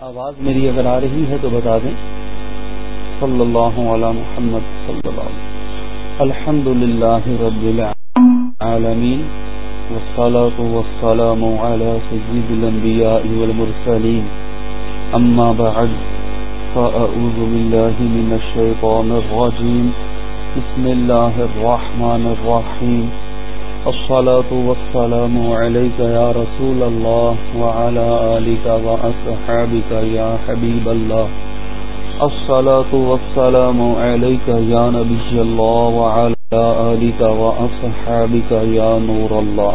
آواز میری اگر آ رہی ہے تو بتا دیں۔ صلی اللہ علی محمد صلی اللہ علیہ الحمد للہ رب العالمین والصلاة والسلام على سجید الانبیاء والمرسلین۔ اما بعد فأعوذ باللہ من الشیطان الرجیم۔ بسم اللہ الرحمن الرحیم۔ الصلاة والسلام عليك يا رسول الله وعلى آلك وأصحابك يا حبيب الله. الصلاة والسلام عليك يا نبي الله وعلى آلك وأصحابك يا نور الله.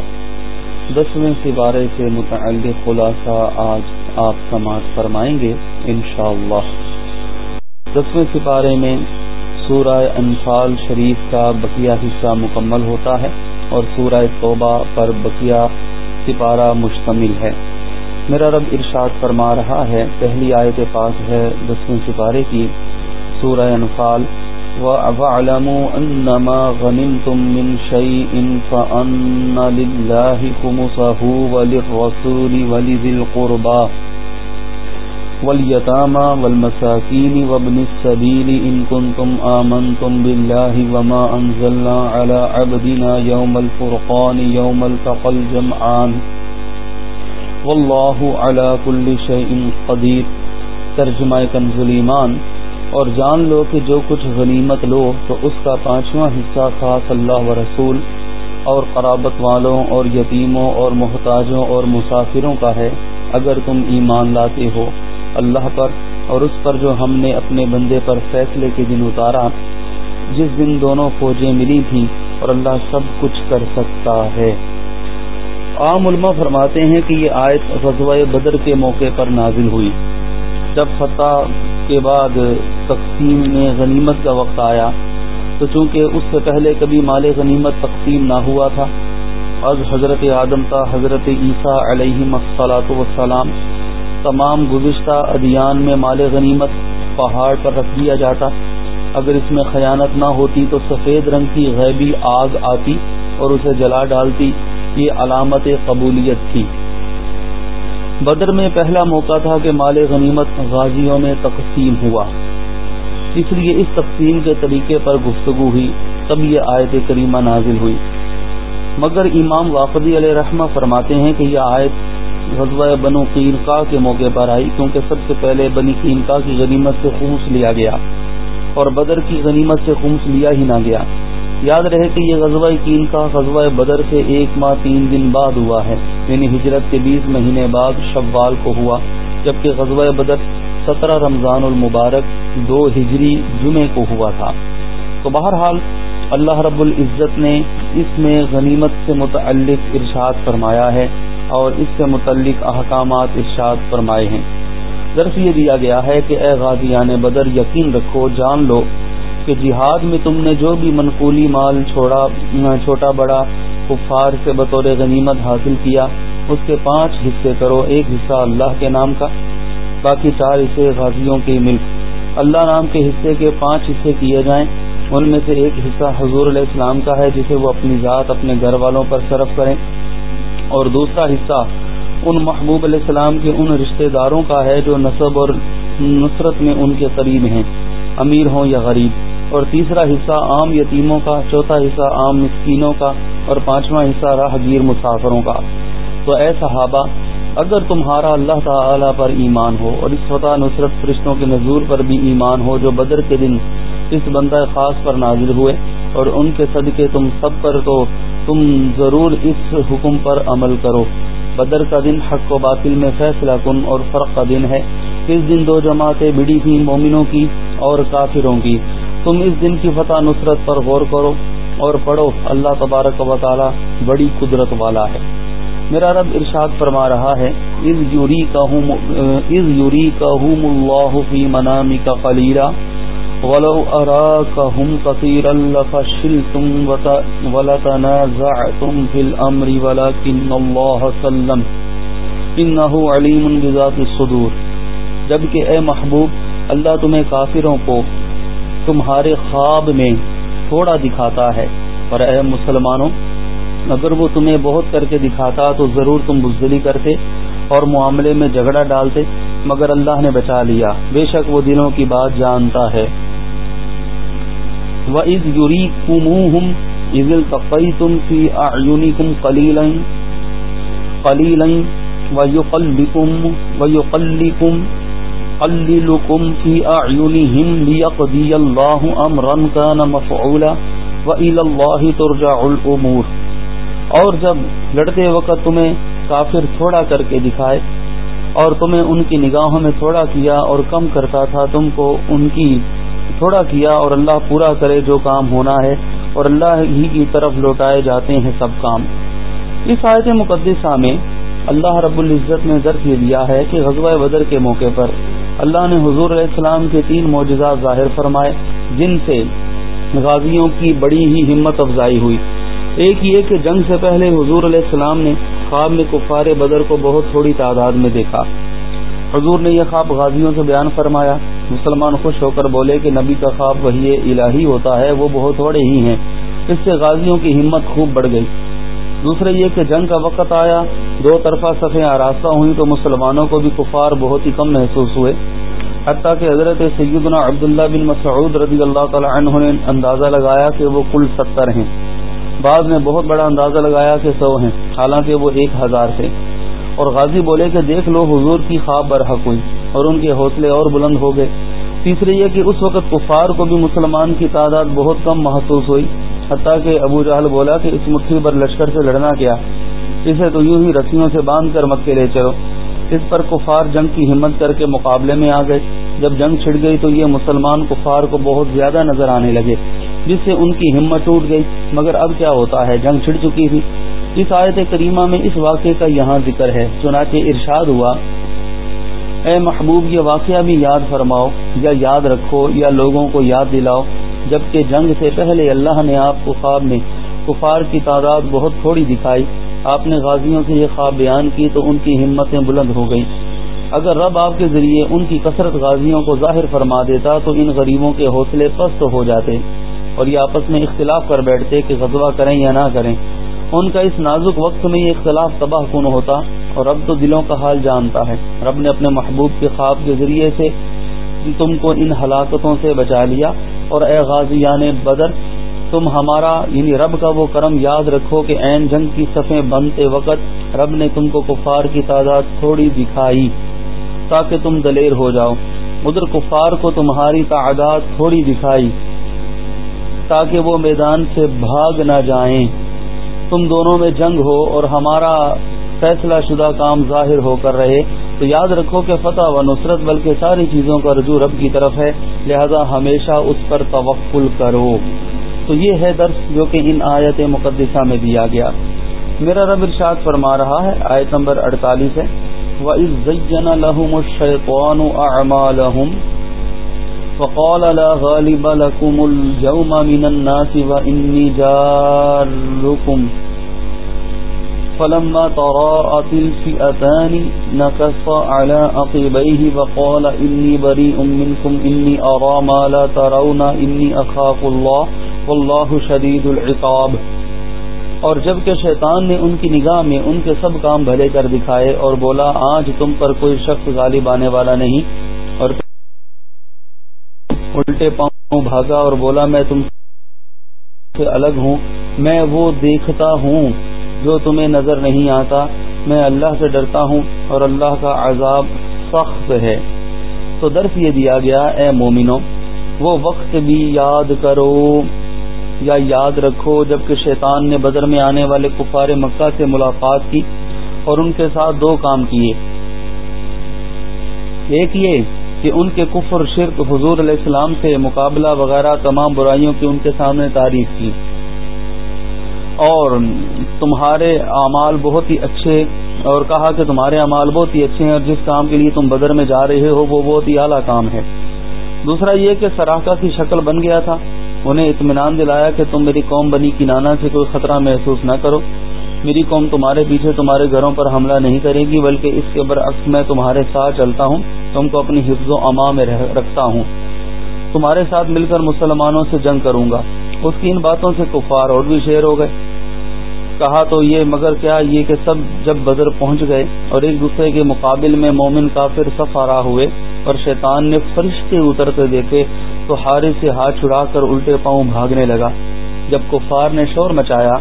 دسویں سبارے سے متعلق خلاصہ آج آپ سماعت فرمائیں گے انشاءاللہ. دسویں سپارے میں سورہ انفال شریف کا بقیہ حصہ مکمل ہوتا ہے. اور سورہ توبہ پر بقیہ سپارہ مشتمل ہے۔ میرا رب ارشاد فرما رہا ہے، پہلی آیت پاک ہے دسویں سپارے کی، سورہ انفال۔ وَأَعْلَمُوا أَنَّمَا غَنِمْتُم مِّن شَيْءٍ فَأَنَّ لِلَّهِ خُمُسَهُ وَلِلرَّسُولِ وَلِذِي الْقُرْبَى۔ واليتامى والمساكين وابن السبيل إن كنتم آمنتم بالله وما أنزلنا على عبدنا يوم الفرقان يوم التقى الجمعان. والله على كل شيء قدير ترجمہ کنز ایمان. اور جان لو کہ جو کچھ غنیمت لو تو اس کا پانچواں حصہ خاص اللہ و رسول اور قرابت والوں اور یتیموں اور محتاجوں اور مسافروں کا ہے اگر تم ایمان لاتے ہو. اللہ پر اور اس پر جو ہم نے اپنے بندے پر فیصلے کے دن اتارا، جس دن دونوں فوجیں ملی تھیں اور اللہ سب کچھ کر سکتا ہے۔ عام علماء فرماتے ہیں کہ یہ آیت غزوہ بدر کے موقع پر نازل ہوئی۔ جب فتح کے بعد تقسیم میں غنیمت کا وقت آیا، تو چونکہ اس سے پہلے کبھی مال غنیمت تقسیم نہ ہوا تھا، از حضرت آدم کا حضرت عیسیٰ علیہ مسلاۃ وسلام تمام گزشتہ ادیان میں مال غنیمت پہاڑ پر رکھ دیا جاتا۔ اگر اس میں خیانت نہ ہوتی تو سفید رنگ کی غیبی آگ آتی اور اسے جلا ڈالتی۔ یہ علامت قبولیت تھی۔ بدر میں پہلا موقع تھا کہ مال غنیمت غازیوں میں تقسیم ہوا۔ اس لیے اس تقسیم کے طریقے پر گفتگو ہوئی۔ تب یہ آیت کریمہ نازل ہوئی۔ مگر امام واقعی علیہ رحمہ فرماتے ہیں کہ یہ آیت غزوہ بنو قینقا کے موقع پر آئی، کیونکہ سب سے پہلے بنی قینقا کی غنیمت سے خمس لیا گیا اور بدر کی غنیمت سے خمس لیا ہی نہ گیا۔ یاد رہے کہ یہ غزوہ قین کا غزوہ بدر سے ایک ماہ تین دن بعد ہوا ہے یعنی ہجرت کے بیس مہینے بعد شوال کو ہوا، جبکہ غزوہ بدر سترہ رمضان المبارک دو ہجری جمعے کو ہوا تھا۔ تو بہرحال اللہ رب العزت نے اس میں غنیمت سے متعلق ارشاد فرمایا ہے۔ اور اس سے متعلق احکامات ارشاد فرمائے ہیں۔ درس یہ دیا گیا ہے کہ اے غازیان بدر، یقین رکھو، جان لو کہ جہاد میں تم نے جو بھی منقولی مال چھوڑا، چھوٹا بڑا کفار سے بطور غنیمت حاصل کیا، اس کے پانچ حصے کرو، ایک حصہ اللہ کے نام کا، باقی چار حصے غازیوں کے ملک۔ اللہ نام کے حصے کے پانچ حصے کیے جائیں۔ ان میں سے ایک حصہ حضور علیہ السلام کا ہے، جسے وہ اپنی ذات، اپنے گھر والوں پر صرف کریں۔ اور دوسرا حصہ ان محبوب علیہ السلام کے ان رشتہ داروں کا ہے جو نصب اور نصرت میں ان کے قریب ہیں، امیر ہوں یا غریب۔ اور تیسرا حصہ عام یتیموں کا، چوتھا حصہ عام مسکینوں کا، اور پانچواں حصہ راہ گیر مسافروں کا۔ تو اے صحابہ، اگر تمہارا اللہ تعالی پر ایمان ہو اور اس فتح نصرت فرشتوں کے نظور پر بھی ایمان ہو جو بدر کے دن اس بندہ خاص پر نازل ہوئے اور ان کے صدقے تم سب پر تو تم ضرور اس حکم پر عمل کرو۔ بدر کا دن حق و باطل میں فیصلہ کن اور فرق کا دن ہے۔ اس دن دو جماعتیں بڑی تھیں مومنوں کی اور کافروں کی۔ تم اس دن کی فتح نصرت پر غور کرو اور پڑھو، اللہ تبارک و تعالی بڑی قدرت والا ہے۔ میرا رب ارشاد فرما رہا ہے از یوری کا اللہ فی منامی کا خلیرہ ولو أراكهم كثيرا لفشلتم ولتنازعتم في الأمر، ولكن الله سلم. إنه عليم بذات الصدور. جبکہ اے محبوب، اللہ تمہیں کافروں کو تمہارے خواب میں تھوڑا دکھاتا ہے. اور اے مسلمانوں، اگر وہ تمہیں بہت کر کے دکھاتا تو ضرور تم بزدلی کرتے اور معاملے میں جھگڑا ڈالتے، مگر اللہ نے بچا لیا. بے شک وہ دلوں کی بات جانتا ہے. وَإِذْ يُرِيكُمُوهُمْ إِذِ الْتَقَيْتُمْ فِي أَعْيُنِكُمْ قَلِيلًا قَلِيلًا وَيُقَلِّكُمْ وَيُقَلِّكُمْ قَلِّلُكُمْ فِي أَعْيُنِهِمْ لِيَقْضِيَ اللَّهُ أَمْرًا كَانَ مَفْعُولًا وَإِلَى اللَّهِ تُرْجَعُ الْأُمُورُ۔ اور جب لڑتے وقت تمہیں کافر تھوڑا کر کے دکھائے اور تمہیں ان کی نگاہوں میں تھوڑا کیا اور کم کرتا تھا، تم کو ان کی تھوڑا کیا اور اللہ پورا کرے جو کام ہونا ہے اور اللہ ہی کی طرف لوٹائے جاتے ہیں سب کام۔ اس آیت مقدسہ میں اللہ رب العزت نے ذرف یہ دیا ہے کہ غزوہ بدر کے موقع پر اللہ نے حضور علیہ السلام کے تین معجزات ظاہر فرمائے، جن سے غازیوں کی بڑی ہی ہمت افزائی ہوئی۔ ایک یہ کہ جنگ سے پہلے حضور علیہ السلام نے خواب میں کفار بدر کو بہت تھوڑی تعداد میں دیکھا۔ حضور نے یہ خواب غازیوں سے بیان فرمایا۔ مسلمان خوش ہو کر بولے کہ نبی کا خواب وہی الہی ہوتا ہے، وہ بہت تھوڑے ہی ہیں۔ اس سے غازیوں کی ہمت خوب بڑھ گئی۔ دوسرے یہ کہ جنگ کا وقت آیا، دو طرفہ صفیں آراستہ ہوئی تو مسلمانوں کو بھی کفار بہت ہی کم محسوس ہوئے۔ حتیٰ کہ حضرت سیدنا عبداللہ بن مسعود رضی اللہ تعالی عنہ نے اندازہ لگایا کہ وہ کل ستر ہیں۔ بعض نے بہت بڑا اندازہ لگایا کہ سو ہیں، حالانکہ وہ ایک ہزار تھے۔ اور غازی بولے کہ دیکھ لو حضور کی خواب برحق ہوئی۔ اور ان کے حوصلے اور بلند ہو گئے۔ تیسرے یہ کہ اس وقت کفار کو بھی مسلمان کی تعداد بہت کم محسوس ہوئی، حتیٰ کہ ابو جہل بولا کہ اس مٹھی پر لشکر سے لڑنا کیا، اسے تو یوں ہی رسیوں سے باندھ کر مکے لے چلو۔ اس پر کفار جنگ کی ہمت کر کے مقابلے میں آ گئے۔ جب جنگ چھڑ گئی تو یہ مسلمان کفار کو بہت زیادہ نظر آنے لگے، جس سے ان کی ہمت ٹوٹ گئی۔ مگر اب کیا ہوتا ہے؟ جنگ چھڑ چکی تھی۔ اس آیت کریمہ میں اس واقعے کا یہاں ذکر ہے۔ چنانچہ ارشاد ہوا اے محبوب، یہ واقعہ بھی یاد فرماؤ یا یاد رکھو یا لوگوں کو یاد دلاؤ، جبکہ جنگ سے پہلے اللہ نے آپ کو خواب میں کفار کی تعداد بہت تھوڑی دکھائی۔ آپ نے غازیوں سے یہ خواب بیان کی تو ان کی ہمتیں بلند ہو گئی اگر رب آپ کے ذریعے ان کی کثرت غازیوں کو ظاہر فرما دیتا تو ان غریبوں کے حوصلے پست ہو جاتے اور یہ آپس میں اختلاف کر بیٹھتے کہ غزوہ کریں یا نہ کریں۔ ان کا اس نازک وقت میں یہ اختلاف تباہ کن ہوتا۔ اور رب تو دلوں کا حال جانتا ہے۔ رب نے اپنے محبوب کے خواب کے ذریعے سے تم کو ان ہلاکتوں سے بچا لیا۔ اور اے غازیان بدر، تم ہمارا یعنی رب کا وہ کرم یاد رکھو کہ عین جنگ کی صفیں بنتے وقت رب نے تم کو کفار کی تعداد تھوڑی دکھائی تاکہ تم دلیر ہو جاؤ۔ ادھر کفار کو تمہاری تعداد تھوڑی دکھائی تاکہ وہ میدان سے بھاگ نہ جائیں۔ تم دونوں میں جنگ ہو اور ہمارا فیصلہ شدہ کام ظاہر ہو کر رہے۔ تو یاد رکھو کہ فتح و نصرت بلکہ ساری چیزوں کا رجوع رب کی طرف ہے، لہذا ہمیشہ اس پر توقل کرو۔ تو یہ ہے درس جو کہ ان آیت مقدسہ میں دیا گیا۔ میرا رب ارشاد فرما رہا ہے، آیت نمبر اڑتالیس ہے۔ وَإِذْ لَهُمُ الشَّيْطَانُ أَعْمَالَهُمْ فقال لا غالب لكم اليوم من الناس وإني جاركم فلما تراءت الفئتان نكص على عقبيه وقال، إني بريء منكم، إني أرى ما لا ترون، إني أخاف الله، والله شديد العقاب. اور جبکہ شیطان نے ان کی نگاہ میں ان کے سب کام بھلے کر دکھائے اور بولا، آج تم پر کوئی شخص غالب آنے والا نہیں. اور الٹے پاؤں بھاگا اور بولا، میں تم سے الگ ہوں، میں وہ دیکھتا ہوں جو تمہیں نظر نہیں آتا، میں اللہ سے ڈرتا ہوں اور اللہ کا عذاب سخت ہے۔ تو درس یہ دیا گیا، اے مومنو وہ وقت بھی یاد کرو یا یاد رکھو جبکہ شیطان نے بدر میں آنے والے کفار مکہ سے ملاقات کی اور ان کے ساتھ دو کام کیے۔ ایک یہ کہ ان کے کفر، شرک، حضور علیہ السلام سے مقابلہ وغیرہ تمام برائیوں کی ان کے سامنے تعریف کی۔ اور تمہارے اعمال بہت ہی اچھے اور کہا کہ تمہارے اعمال بہت ہی اچھے ہیں اور جس کام کے لیے تم بدر میں جا رہے ہو وہ بہت ہی اعلیٰ کام ہے۔ دوسرا یہ کہ سراکا کی شکل بن گیا تھا۔ انہیں اطمینان دلایا کہ تم میری قوم بنی کی نانا سے کوئی خطرہ محسوس نہ کرو۔ میری قوم تمہارے پیچھے تمہارے گھروں پر حملہ نہیں کرے گی، بلکہ اس کے برعکس میں تمہارے ساتھ چلتا ہوں۔ تم کو اپنی حفظ و اما میں رکھتا ہوں۔ تمہارے ساتھ مل کر مسلمانوں سے جنگ کروں گا۔ اس کی ان باتوں سے کفار اور بھی شیر ہو گئے۔ کہا تو یہ، مگر کیا یہ کہ سب جب بدر پہنچ گئے اور ایک دوسرے کے مقابل میں مومن کافر صف آرا ہوئے اور شیطان نے فرشتے اترتے دیکھے تو ہارے سے ہاتھ چھڑا کر الٹے پاؤں بھاگنے لگا۔ جب کفار نے شور مچایا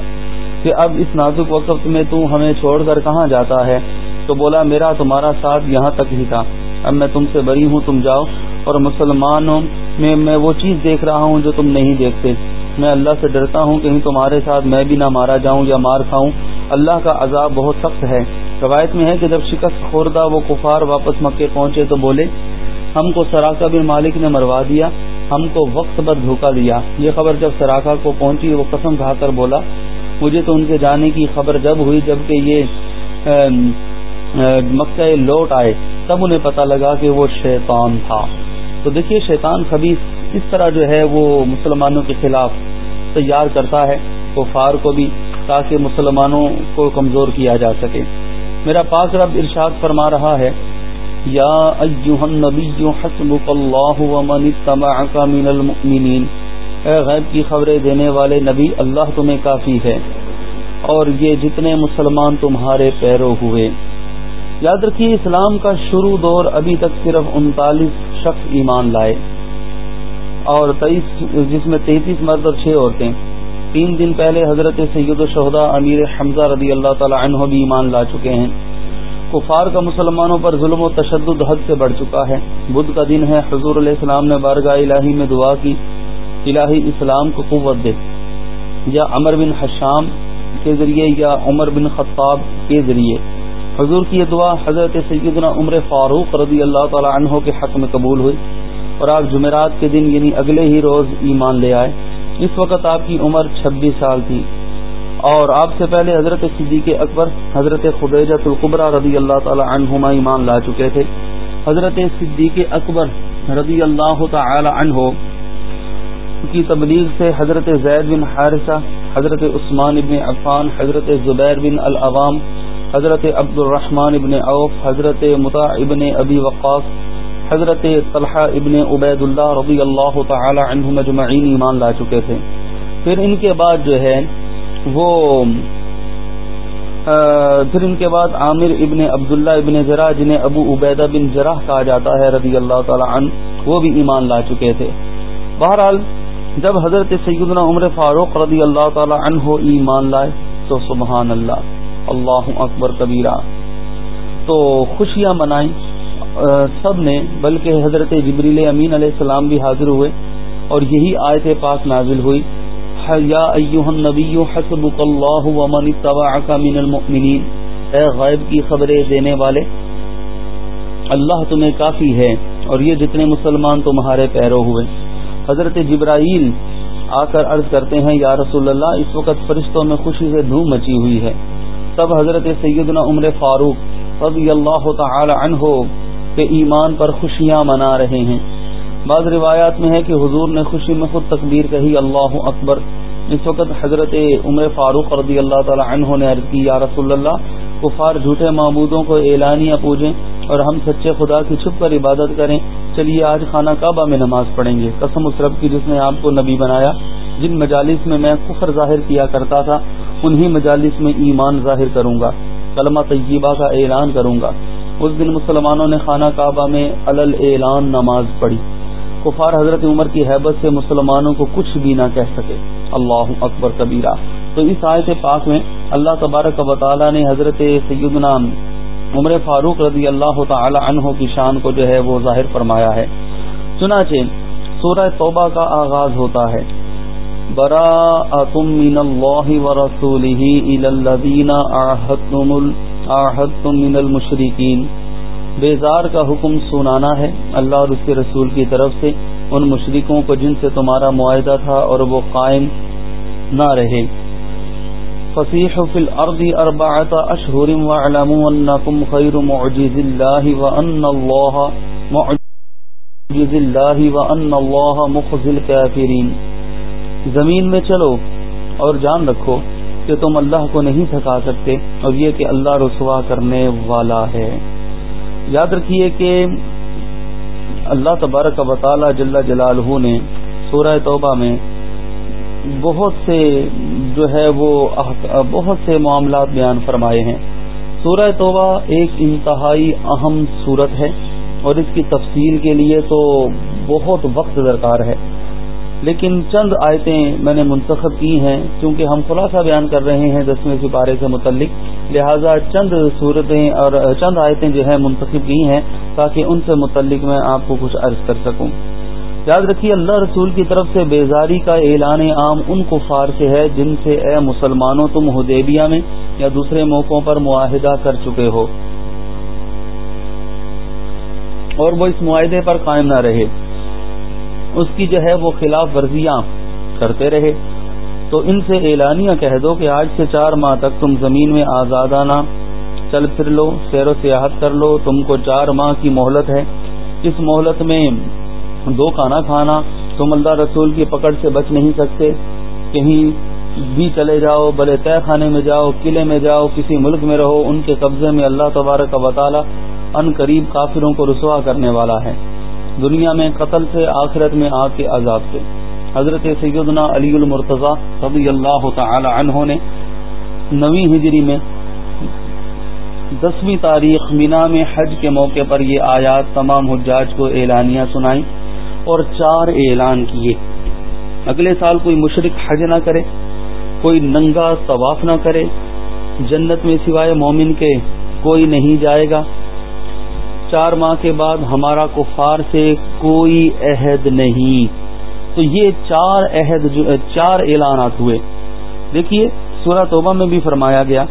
کہ اب اس نازک وقت میں تو ہمیں چھوڑ کر کہاں جاتا ہے، تو بولا، میرا تمہارا ساتھ یہاں تک ہی تھا۔ اب میں تم سے بری ہوں، تم جاؤ۔ اور مسلمانوں میں میں وہ چیز دیکھ رہا ہوں جو تم نہیں دیکھتے۔ میں اللہ سے ڈرتا ہوں، کہیں تمہارے ساتھ میں بھی نہ مارا جاؤں یا مار کھاؤں۔ اللہ کا عذاب بہت سخت ہے۔ روایت میں ہے کہ جب شکست خوردہ وہ کفار واپس مکے پہنچے تو بولے، ہم کو سراکا بن مالک نے مروا دیا، ہم کو وقت بد دھوکا دیا۔ یہ خبر جب سراکا کو پہنچی، وہ قسم کھا کر بولا، مجھے تو ان کے جانے کی خبر جب ہوئی جبکہ یہ مکہ لوٹ آئے، تب انہیں پتہ لگا کہ وہ شیطان تھا۔ تو دیکھیے، شیطان خبیص اس طرح جو ہے وہ مسلمانوں کے خلاف تیار کرتا ہے کفار کو بھی تاکہ مسلمانوں کو کمزور کیا جا سکے۔ میرا پاک رب ارشاد فرما رہا ہے، یا النبی حسبک اللہ ومن اتبعک من المؤمنین۔ اے غیب کی خبریں دینے والے نبی، اللہ تمہیں کافی ہے اور یہ جتنے مسلمان تمہارے پیرو ہوئے۔ یاد رکھیے، اسلام کا شروع دور ابھی تک صرف انتالیس شخص ایمان لائے۔ اور تیئیس جس میں تینتیس مرد اور چھ عورتیں۔ تین دن پہلے حضرت سید الشہدا امیر حمزہ رضی اللہ تعالی عنہ بھی ایمان لا چکے ہیں۔ کفار کا مسلمانوں پر ظلم و تشدد حد سے بڑھ چکا ہے۔ بدھ کا دن ہے، حضور علیہ السلام نے بارگاہ الہی میں دعا کی، الہی اسلام کو قوت دے۔ یا عمر بن حشام کے ذریعے یا عمر بن خطاب کے ذریعے۔ حضور کی یہ دعا حضرت سیدنا عمر فاروق رضی اللہ تعالی عنہ کے حق میں قبول ہوئی۔ اور آپ جمعرات کے دن یعنی اگلے ہی روز ایمان لے آئے۔ اس وقت آپ کی عمر چھبیس سال تھی۔ اور آپ سے پہلے حضرت صدیق اکبر، حضرت خدیجت القبرہ رضی اللہ تعالی عنہما ایمان لا چکے تھے۔ حضرت صدیق اکبر رضی اللہ تعالی عنہ کی تبلیغ سے حضرت زید بن حارثہ، حضرت عثمان ابن عفان، حضرت زبیر بن العوام حضرت عبد الرحمن ابن عوف، حضرت متا ابن ابی وقاص حضرت طلحہ ابن عبید اللہ رضی اللہ تعالی عنہ مجمعین ایمان لا چکے تھے۔ پھر ان کے بعد جو ہے، وہ پھر ان کے بعد عامر ابن عبداللہ ابن جرا جنہیں ابو عبیدہ بن جراح کہا جاتا ہے رضی اللہ تعالی عنہ، وہ بھی ایمان لا چکے تھے۔ بہرحال، جب حضرت سیدنا عمر فاروق رضی اللہ تعالی عنہ ایمان لائے، تو سبحان اللہ اللہ اکبر کبیرہ۔ تو خوشیاں منائیں سب نے، بلکہ حضرت جبریل امین علیہ السلام بھی حاضر ہوئے اور یہی آیت پاک نازل ہوئی۔ یا النبی حسبک اللہ ومن اتبعک من المؤمنین۔ اے غیب کی خبریں دینے والے، اللہ تمہیں کافی ہے اور یہ جتنے مسلمان تمہارے پیرو ہوئے۔ حضرت جبرائیل آ کر عرض کرتے ہیں، یا رسول اللہ، اس وقت فرشتوں میں خوشی سے دھوم مچی ہوئی ہے۔ تب حضرت سیدنا عمر فاروق رضی اللہ تعالی عنہ کہ ایمان پر خوشیاں منا رہے ہیں۔ بعض روایات میں ہے کہ حضور نے خوشی میں خود تکبیر کہی، اللہ اکبر۔ اس وقت حضرت عمر فاروق رضی اللہ تعالی عنہ نے عرض کی، یا رسول اللہ، کفار جھوٹے معبودوں کو اعلانیہ پوجیں اور ہم سچے خدا کی چھپ کر عبادت کریں۔ چلیے، آج خانہ کعبہ میں نماز پڑھیں گے۔ قسم اس رب کی جس نے آپ کو نبی بنایا، جن مجالس میں میں کفر ظاہر کیا کرتا تھا، انہی مجالس میں ایمان ظاہر کروں گا، کلمہ طیبہ کا اعلان کروں گا۔ اس دن مسلمانوں نے خانہ کعبہ میں الل اعلان نماز پڑھی۔ کفار حضرت عمر کی حیبت سے مسلمانوں کو کچھ بھی نہ کہہ سکے۔ اللہ اکبر کبیرہ۔ تو اس آیت پاک میں اللہ تبارک و تعالی نے حضرت سیدنا عمر فاروق رضی اللہ تعالی عنہ کی شان کو جو ہے وہ ظاہر فرمایا ہے۔ چنانچہ سورہ توبہ کا آغاز ہوتا ہے۔ برا من اللہ ورسولہ الى الذین عاہدتم من المشرقین بیزار کا حکم سنانا ہے اللہ اور اس کے رسول کی طرف سے۔ ان مشرقوں کو جن سے تمہارا معاہدہ تھا اور وہ قائم نہ رہے۔ فصیح فی الارض اربعت اشہر وعلموا انکم خیر معجز اللہ وان اللہ معجز اللہ وان اللہ مخزی الكافرین زمین میں چلو اور جان رکھو کہ تم اللہ کو نہیں تھکا سکتے، اور یہ کہ اللہ رسوا کرنے والا ہے۔ یاد رکھیے کہ اللہ تبارک و تعالی جل جلالہ نے سورہ توبہ میں بہت سے جو ہے وہ بہت سے معاملات بیان فرمائے ہیں۔ سورہ توبہ ایک انتہائی اہم صورت ہے، اور اس کی تفصیل کے لیے تو بہت وقت درکار ہے۔ لیکن چند آیتیں میں نے منتخب کی ہیں کیونکہ ہم خلاصہ بیان کر رہے ہیں دسویں سپارے سے متعلق، لہذا چند صورتیں اور چند آیتیں جو ہے منتخب کی ہیں تاکہ ان سے متعلق میں آپ کو کچھ عرض کر سکوں۔ یاد رکھیے، اللہ رسول کی طرف سے بیزاری کا اعلان عام ان کفار سے ہے جن سے اے مسلمانوں تم حدیبیہ میں یا دوسرے موقعوں پر معاہدہ کر چکے ہو۔ اور وہ اس معاہدے پر قائم نہ رہے۔ اس کی جو ہے وہ خلاف ورزیاں کرتے رہے۔ تو ان سے اعلانیہ کہہ دو کہ آج سے چار ماہ تک تم زمین میں آزادانہ چل پھر لو، سیر و سیاحت کر لو، تم کو چار ماہ کی مہلت ہے۔ اس مہلت میں دو کھانا کھانا تم اللہ رسول کی پکڑ سے بچ نہیں سکتے۔ کہیں بھی چلے جاؤ، بلے طے خانے میں جاؤ، قلعے میں جاؤ، کسی ملک میں رہو، ان کے قبضے میں اللہ تبارک کا وطالعہ ان قریب کافروں کو رسوا کرنے والا ہے۔ دنیا میں قتل سے آخرت میں آگ کے عذاب سے۔ حضرت سیدنا علی المرتضی رضی اللہ تعالی عنہ نے نویں ہجری میں دسویں تاریخ مینا میں حج کے موقع پر یہ آیات تمام حجاج کو اعلانیہ سنائی اور چار اعلان کیے۔ اگلے سال کوئی مشرق حج نہ کرے، کوئی ننگا طواف نہ کرے، جنت میں سوائے مومن کے کوئی نہیں جائے گا۔ چار ماہ کے بعد ہمارا کفار سے کوئی عہد نہیں۔ تو یہ چار عہد چار اعلانات ہوئے۔ دیکھیے، سورہ توبہ میں بھی فرمایا گیا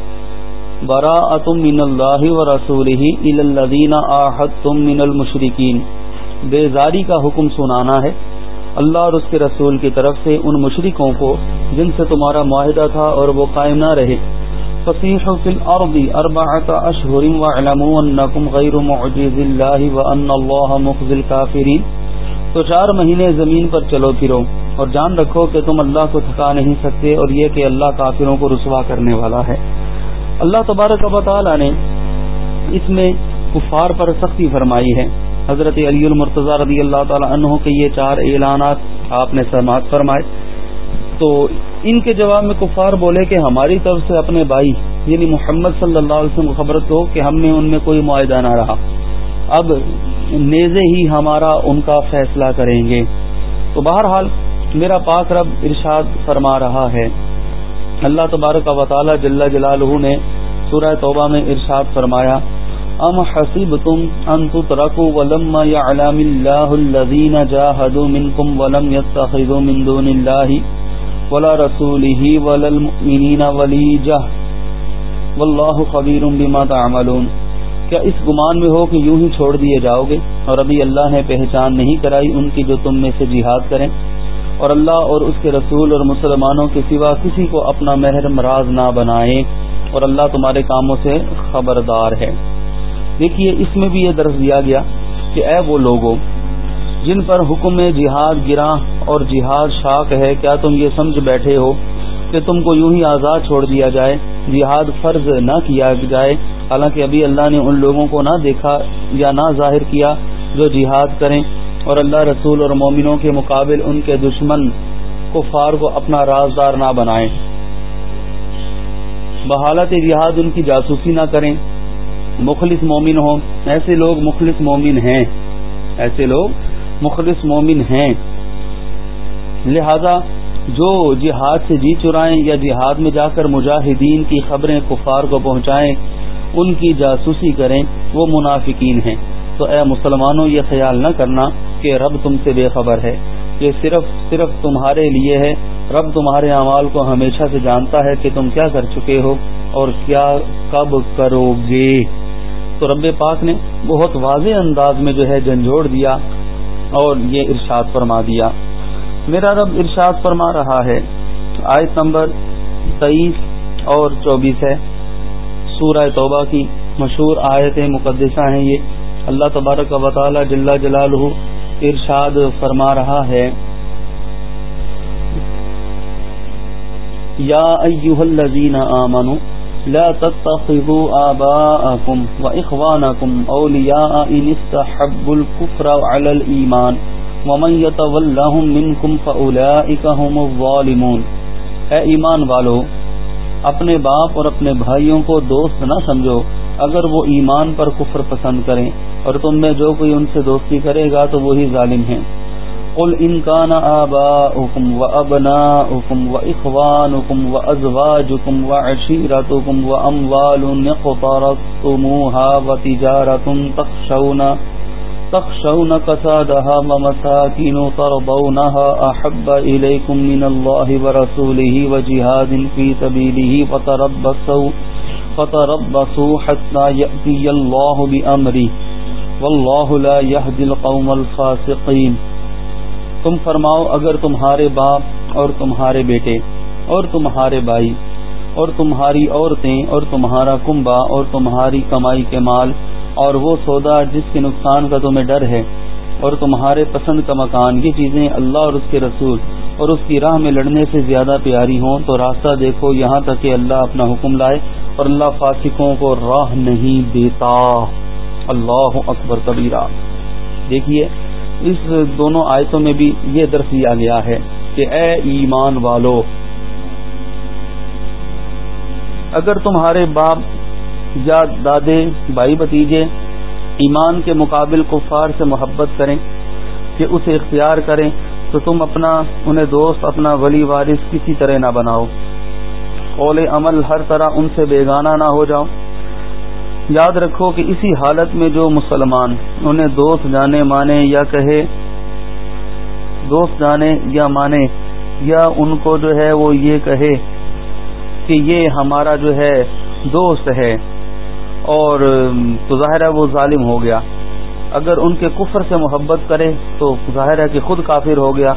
برا اتم من اللہ و رسول ہی آحد تم من المشرقین بیزاری کا حکم سنانا ہے۔ اللہ اور اس کے رسول کی طرف سے ان مشرقوں کو، جن سے تمہارا معاہدہ تھا اور وہ قائم نہ رہے۔ فصیح فی الارض اربعت اشہر وعلموا انکم غیر معجز اللہ وان اللہ مخزی الكافرین تو چار مہینے زمین پر چلو پھرو اور جان رکھو کہ تم اللہ کو تھکا نہیں سکتے اور یہ کہ اللہ کافروں کو رسوا کرنے والا ہے۔ اللہ تبارک و تعالی نے اس میں کفار پر سختی فرمائی ہے۔ حضرت علی المرتضی رضی اللہ تعالی عنہ کے یہ چار اعلانات آپ نے سماعت فرمائے۔ تو ان کے جواب میں کفار بولے کہ ہماری طرف سے اپنے بھائی یعنی محمد صلی اللہ علیہ وسلم کو خبر تو کہ ہم نے ان میں کوئی معاہدہ نہ رہا۔ اب نیزے ہی ہمارا ان کا فیصلہ کریں گے۔ تو بہرحال میرا پاک رب ارشاد فرما رہا ہے۔ اللہ تبارک و تعالی جل جلالہ نے سورہ توبہ میں ارشاد فرمایا، ام حسبتم ان تتركوا ولما يعلم الله الذين جاهدوا منكم ولم يتخذوا من دون الله ولا رسوله ولا المؤمنين وليجه والله خبير بما تعملون. کیا اس گمان میں ہو کہ یوں ہی چھوڑ دیے جاؤ گے؟ اور ابھی اللہ نے پہچان نہیں کرائی ان کی جو تم میں سے جہاد کریں۔ اور اللہ اور اس کے رسول اور مسلمانوں کے سوا کسی کو اپنا مہر مراز نہ بنائیں۔ اور اللہ تمہارے کاموں سے خبردار ہے۔ دیکھیے، اس میں بھی یہ درس دیا گیا کہ اے وہ لوگوں جن پر حکم جہاد گرا اور جہاد شاک ہے، کیا تم یہ سمجھ بیٹھے ہو کہ تم کو یوں ہی آزاد چھوڑ دیا جائے؟ جہاد فرض نہ کیا جائے، حالانکہ ابھی اللہ نے ان لوگوں کو نہ دیکھا یا نہ ظاہر کیا جو جہاد کریں۔ اور اللہ رسول اور مومنوں کے مقابل ان کے دشمن کفار کو اپنا رازدار نہ بنائیں۔ بحالت جہاد ان کی جاسوسی نہ کریں۔ مخلص مومن ہوں، ایسے لوگ مخلص مومن ہیں۔ ایسے لوگ مخلص مومن ہیں۔ لہذا جو جہاد سے جی چرائیں یا جہاد میں جا کر مجاہدین کی خبریں کفار کو پہنچائیں، ان کی جاسوسی کریں، وہ منافقین ہیں۔ تو اے مسلمانوں، یہ خیال نہ کرنا کہ رب تم سے بے خبر ہے۔ یہ صرف صرف تمہارے لیے ہے۔ رب تمہارے اعمال کو ہمیشہ سے جانتا ہے کہ تم کیا کر چکے ہو اور کیا، کب کرو گے۔ تو رب پاک نے بہت واضح انداز میں جو ہے جھنجھوڑ دیا۔ اور یہ ارشاد فرما دیا۔ میرا رب ارشاد فرما رہا ہے۔ آیت نمبر تیئیس اور چوبیس ہے۔ سورہ توبہ کی مشہور آیت مقدسہ ہیں یہ۔ اللہ تبارک و تعالی جل جلال ارشاد فرما رہا ہے۔ یا ایوہ الذین آمنوا لا تتخذوا آباءكم وإخوانكم أولياء إن استحبوا الكفر على الإيمان ومن يتولهم منكم فاولئك هم الظالمون اے ایمان والو، اپنے باپ اور اپنے بھائیوں کو دوست نہ سمجھو، اگر وہ ایمان پر کفر پسند کریں اور تم میں جو کوئی ان سے دوستی کرے گا تو وہی ظالم ہیں۔ قل ان كان آباؤكم وابناؤكم واخوانكم وازواجكم وعشيرتكم واموال اقترفتموها وتجارة تخشون تخشون كسادها ومساكن ترضونها احب اليكم من الله ورسوله وجهاد في سبيله فتربصوا فتربصوا حتى يأتي الله بأمره والله لا يهدي القوم الفاسقين تم فرماؤ، اگر تمہارے باپ اور تمہارے بیٹے اور تمہارے بھائی اور تمہاری عورتیں اور تمہارا کنبا اور تمہاری کمائی کے مال اور وہ سودا جس کے نقصان کا تمہیں ڈر ہے اور تمہارے پسند کا مکان، یہ چیزیں اللہ اور اس کے رسول اور اس کی راہ میں لڑنے سے زیادہ پیاری ہوں، تو راستہ دیکھو، یہاں تک کہ اللہ اپنا حکم لائے اور اللہ فاسقوں کو راہ نہیں دیتا۔ اللہ اکبر کبیرہ۔ دیکھیے اس دونوں آیتوں میں بھی یہ درس دیا گیا ہے کہ اے ایمان والو، اگر تمہارے باپ، یا دادے، بھائی بتیجے ایمان کے مقابل کفار سے محبت کریں، کہ اسے اختیار کریں، تو تم اپنا، انہیں دوست، اپنا ولی وارث کسی طرح نہ بناؤ۔ قول عمل ہر طرح ان سے بیگانہ نہ ہو جاؤ۔ یاد رکھو کہ اسی حالت میں جو مسلمان انہیں دوست جانے مانے یا کہے، دوست جانے یا مانے، یا ان کو جو ہے وہ یہ کہے کہ یہ ہمارا جو ہے دوست ہے اور تو ظاہر ہے وہ ظالم ہو گیا۔ اگر ان کے کفر سے محبت کرے تو ظاہر ہے کہ خود کافر ہو گیا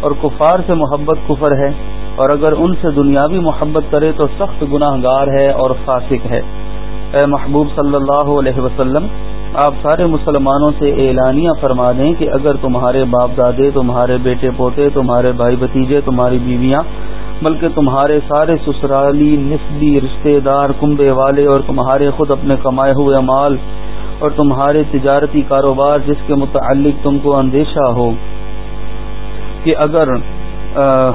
اور کفار سے محبت کفر ہے۔ اور اگر ان سے دنیاوی محبت کرے تو سخت گناہ گار ہے اور فاسق ہے۔ اے محبوب صلی اللہ علیہ وسلم، آپ سارے مسلمانوں سے اعلانیہ فرما دیں کہ اگر تمہارے باپ دادے، تمہارے بیٹے پوتے، تمہارے بھائی بتیجے تمہاری بیویاں، بلکہ تمہارے سارے سسرالی، نسبی، رشتہ دار، کنبے والے اور تمہارے خود اپنے کمائے ہوئے مال اور تمہارے تجارتی کاروبار جس کے متعلق تم کو اندیشہ ہو کہ اگر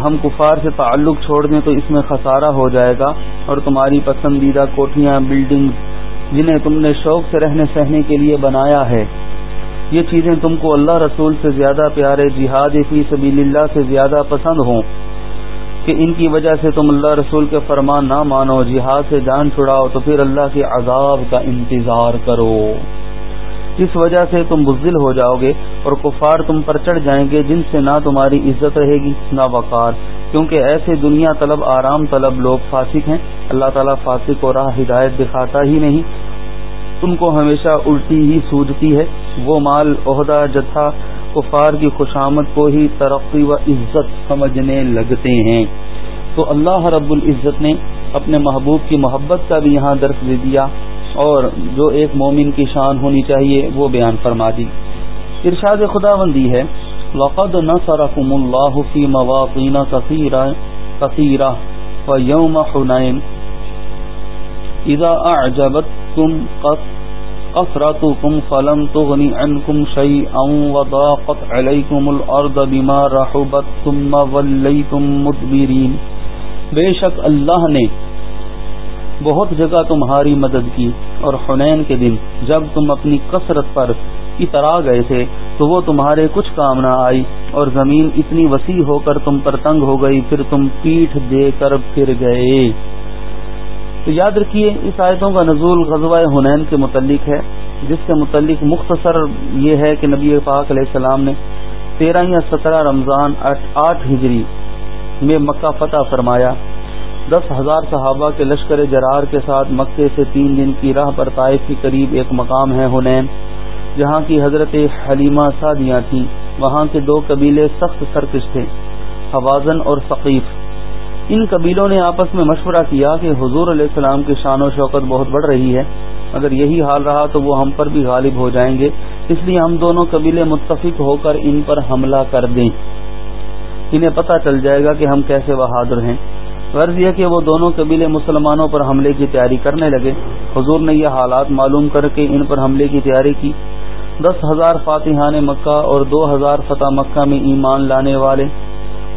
ہم کفار سے تعلق چھوڑ دیں تو اس میں خسارہ ہو جائے گا اور تمہاری پسندیدہ کوٹیاں بلڈنگ جنہیں تم نے شوق سے رہنے سہنے کے لیے بنایا ہے، یہ چیزیں تم کو اللہ رسول سے زیادہ پیارے، جہاد فی سبیل اللہ سے زیادہ پسند ہوں۔ کہ ان کی وجہ سے تم اللہ رسول کے فرمان نہ مانو، جہاد سے جان چھڑاؤ تو پھر اللہ کے عذاب کا انتظار کرو۔ اس وجہ سے تم بزدل ہو جاؤ گے اور کفار تم پر چڑھ جائیں گے جن سے نہ تمہاری عزت رہے گی، نہ وقار۔ کیونکہ ایسے دنیا طلب، آرام طلب لوگ فاسق ہیں۔ اللہ تعالیٰ فاسق کو راہ ہدایت دکھاتا ہی نہیں۔ تم کو ہمیشہ الٹی ہی سوجتی ہے۔ وہ مال عہدہ جتھا کفار کی خوشامد کو ہی ترقی و عزت سمجھنے لگتے ہیں۔ تو اللہ رب العزت نے اپنے محبوب کی محبت کا بھی یہاں درس دے دیا۔ اور جو ایک مومن کی شان ہونی چاہیے، وہ بیان فرما دی۔ ارشاد خدا بندی ہے، لقد نصركم الله في مواطن كثيرة كثيرة ويوم حنين إذا أعجبتكم قصرتكم فلم تغني عنكم شيئا وضاقت عليكم الأرض بما رحبت ثم وليتم مدبرين بے شک اللہ نے بہت جگہ تمہاری مدد کی اور حنین کے دن جب تم اپنی کثرت پر اترا گئے تھے تو وہ تمہارے کچھ کام نہ آئی اور زمین اتنی وسیع ہو کر تم پر تنگ ہو گئی، پھر تم پیٹھ دے کر پھر گئے۔ تو یاد رکھیے، اس آیتوں کا نزول غزوہ حنین کے متعلق ہے، جس کے متعلق مختصر یہ ہے کہ نبی پاک علیہ السلام نے تیرہ یا سترہ رمضان آٹھ ہجری میں مکہ فتح فرمایا۔ دس ہزار صحابہ کے لشکر جرار کے ساتھ مکے سے تین دن کی راہ پر طائف کے قریب ایک مقام ہے ہنین، جہاں کی حضرت حلیمہ سادیاں تھیں۔ وہاں کے دو قبیلے سخت سرکش تھے، حوازن اور ثقیف۔ ان قبیلوں نے آپس میں مشورہ کیا کہ حضور علیہ السلام کی شان و شوقت بہت بڑھ رہی ہے۔ اگر یہی حال رہا تو وہ ہم پر بھی غالب ہو جائیں گے، اس لیے ہم دونوں قبیلے متفق ہو کر ان پر حملہ کر دیں۔ انہیں پتہ چل جائے گا کہ ہم کیسے بہادر ہیں۔ غرض یہ کہ وہ دونوں قبیلے مسلمانوں پر حملے کی تیاری کرنے لگے۔ حضور نے یہ حالات معلوم کر کے ان پر حملے کی تیاری کی۔ دس ہزار فاتحان مکہ اور دو ہزار فتح مکہ میں ایمان لانے والے،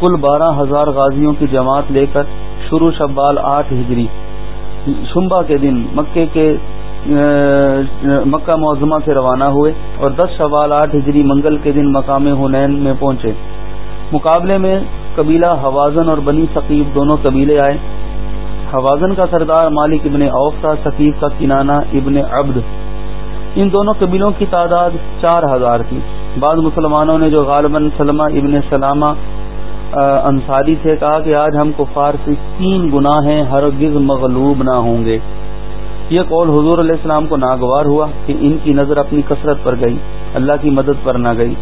کل بارہ ہزار غازیوں کی جماعت لے کر شروع شبال آٹھ ہجری شمبا کے دن مکے کے مکہ معظمہ سے روانہ ہوئے اور دس شوال آٹھ ہجری منگل کے دن مقام ہنین میں پہنچے۔ مقابلے میں قبیلہ حوازن اور بنی ثقیف دونوں قبیلے آئے۔ حوازن کا سردار مالک ابن اوف تھا ثقیف کا کنانا ابن عبد۔ ان دونوں قبیلوں کی تعداد چار ہزار تھی۔ بعض مسلمانوں نے جو غالباً سلمہ ابن سلامہ انصاری سے کہا کہ آج ہم کفار سے تین گنا ہیں ہر گز مغلوب نہ ہوں گے۔ یہ قول حضور علیہ السلام کو ناگوار ہوا کہ ان کی نظر اپنی کثرت پر گئی، اللہ کی مدد پر نہ گئی۔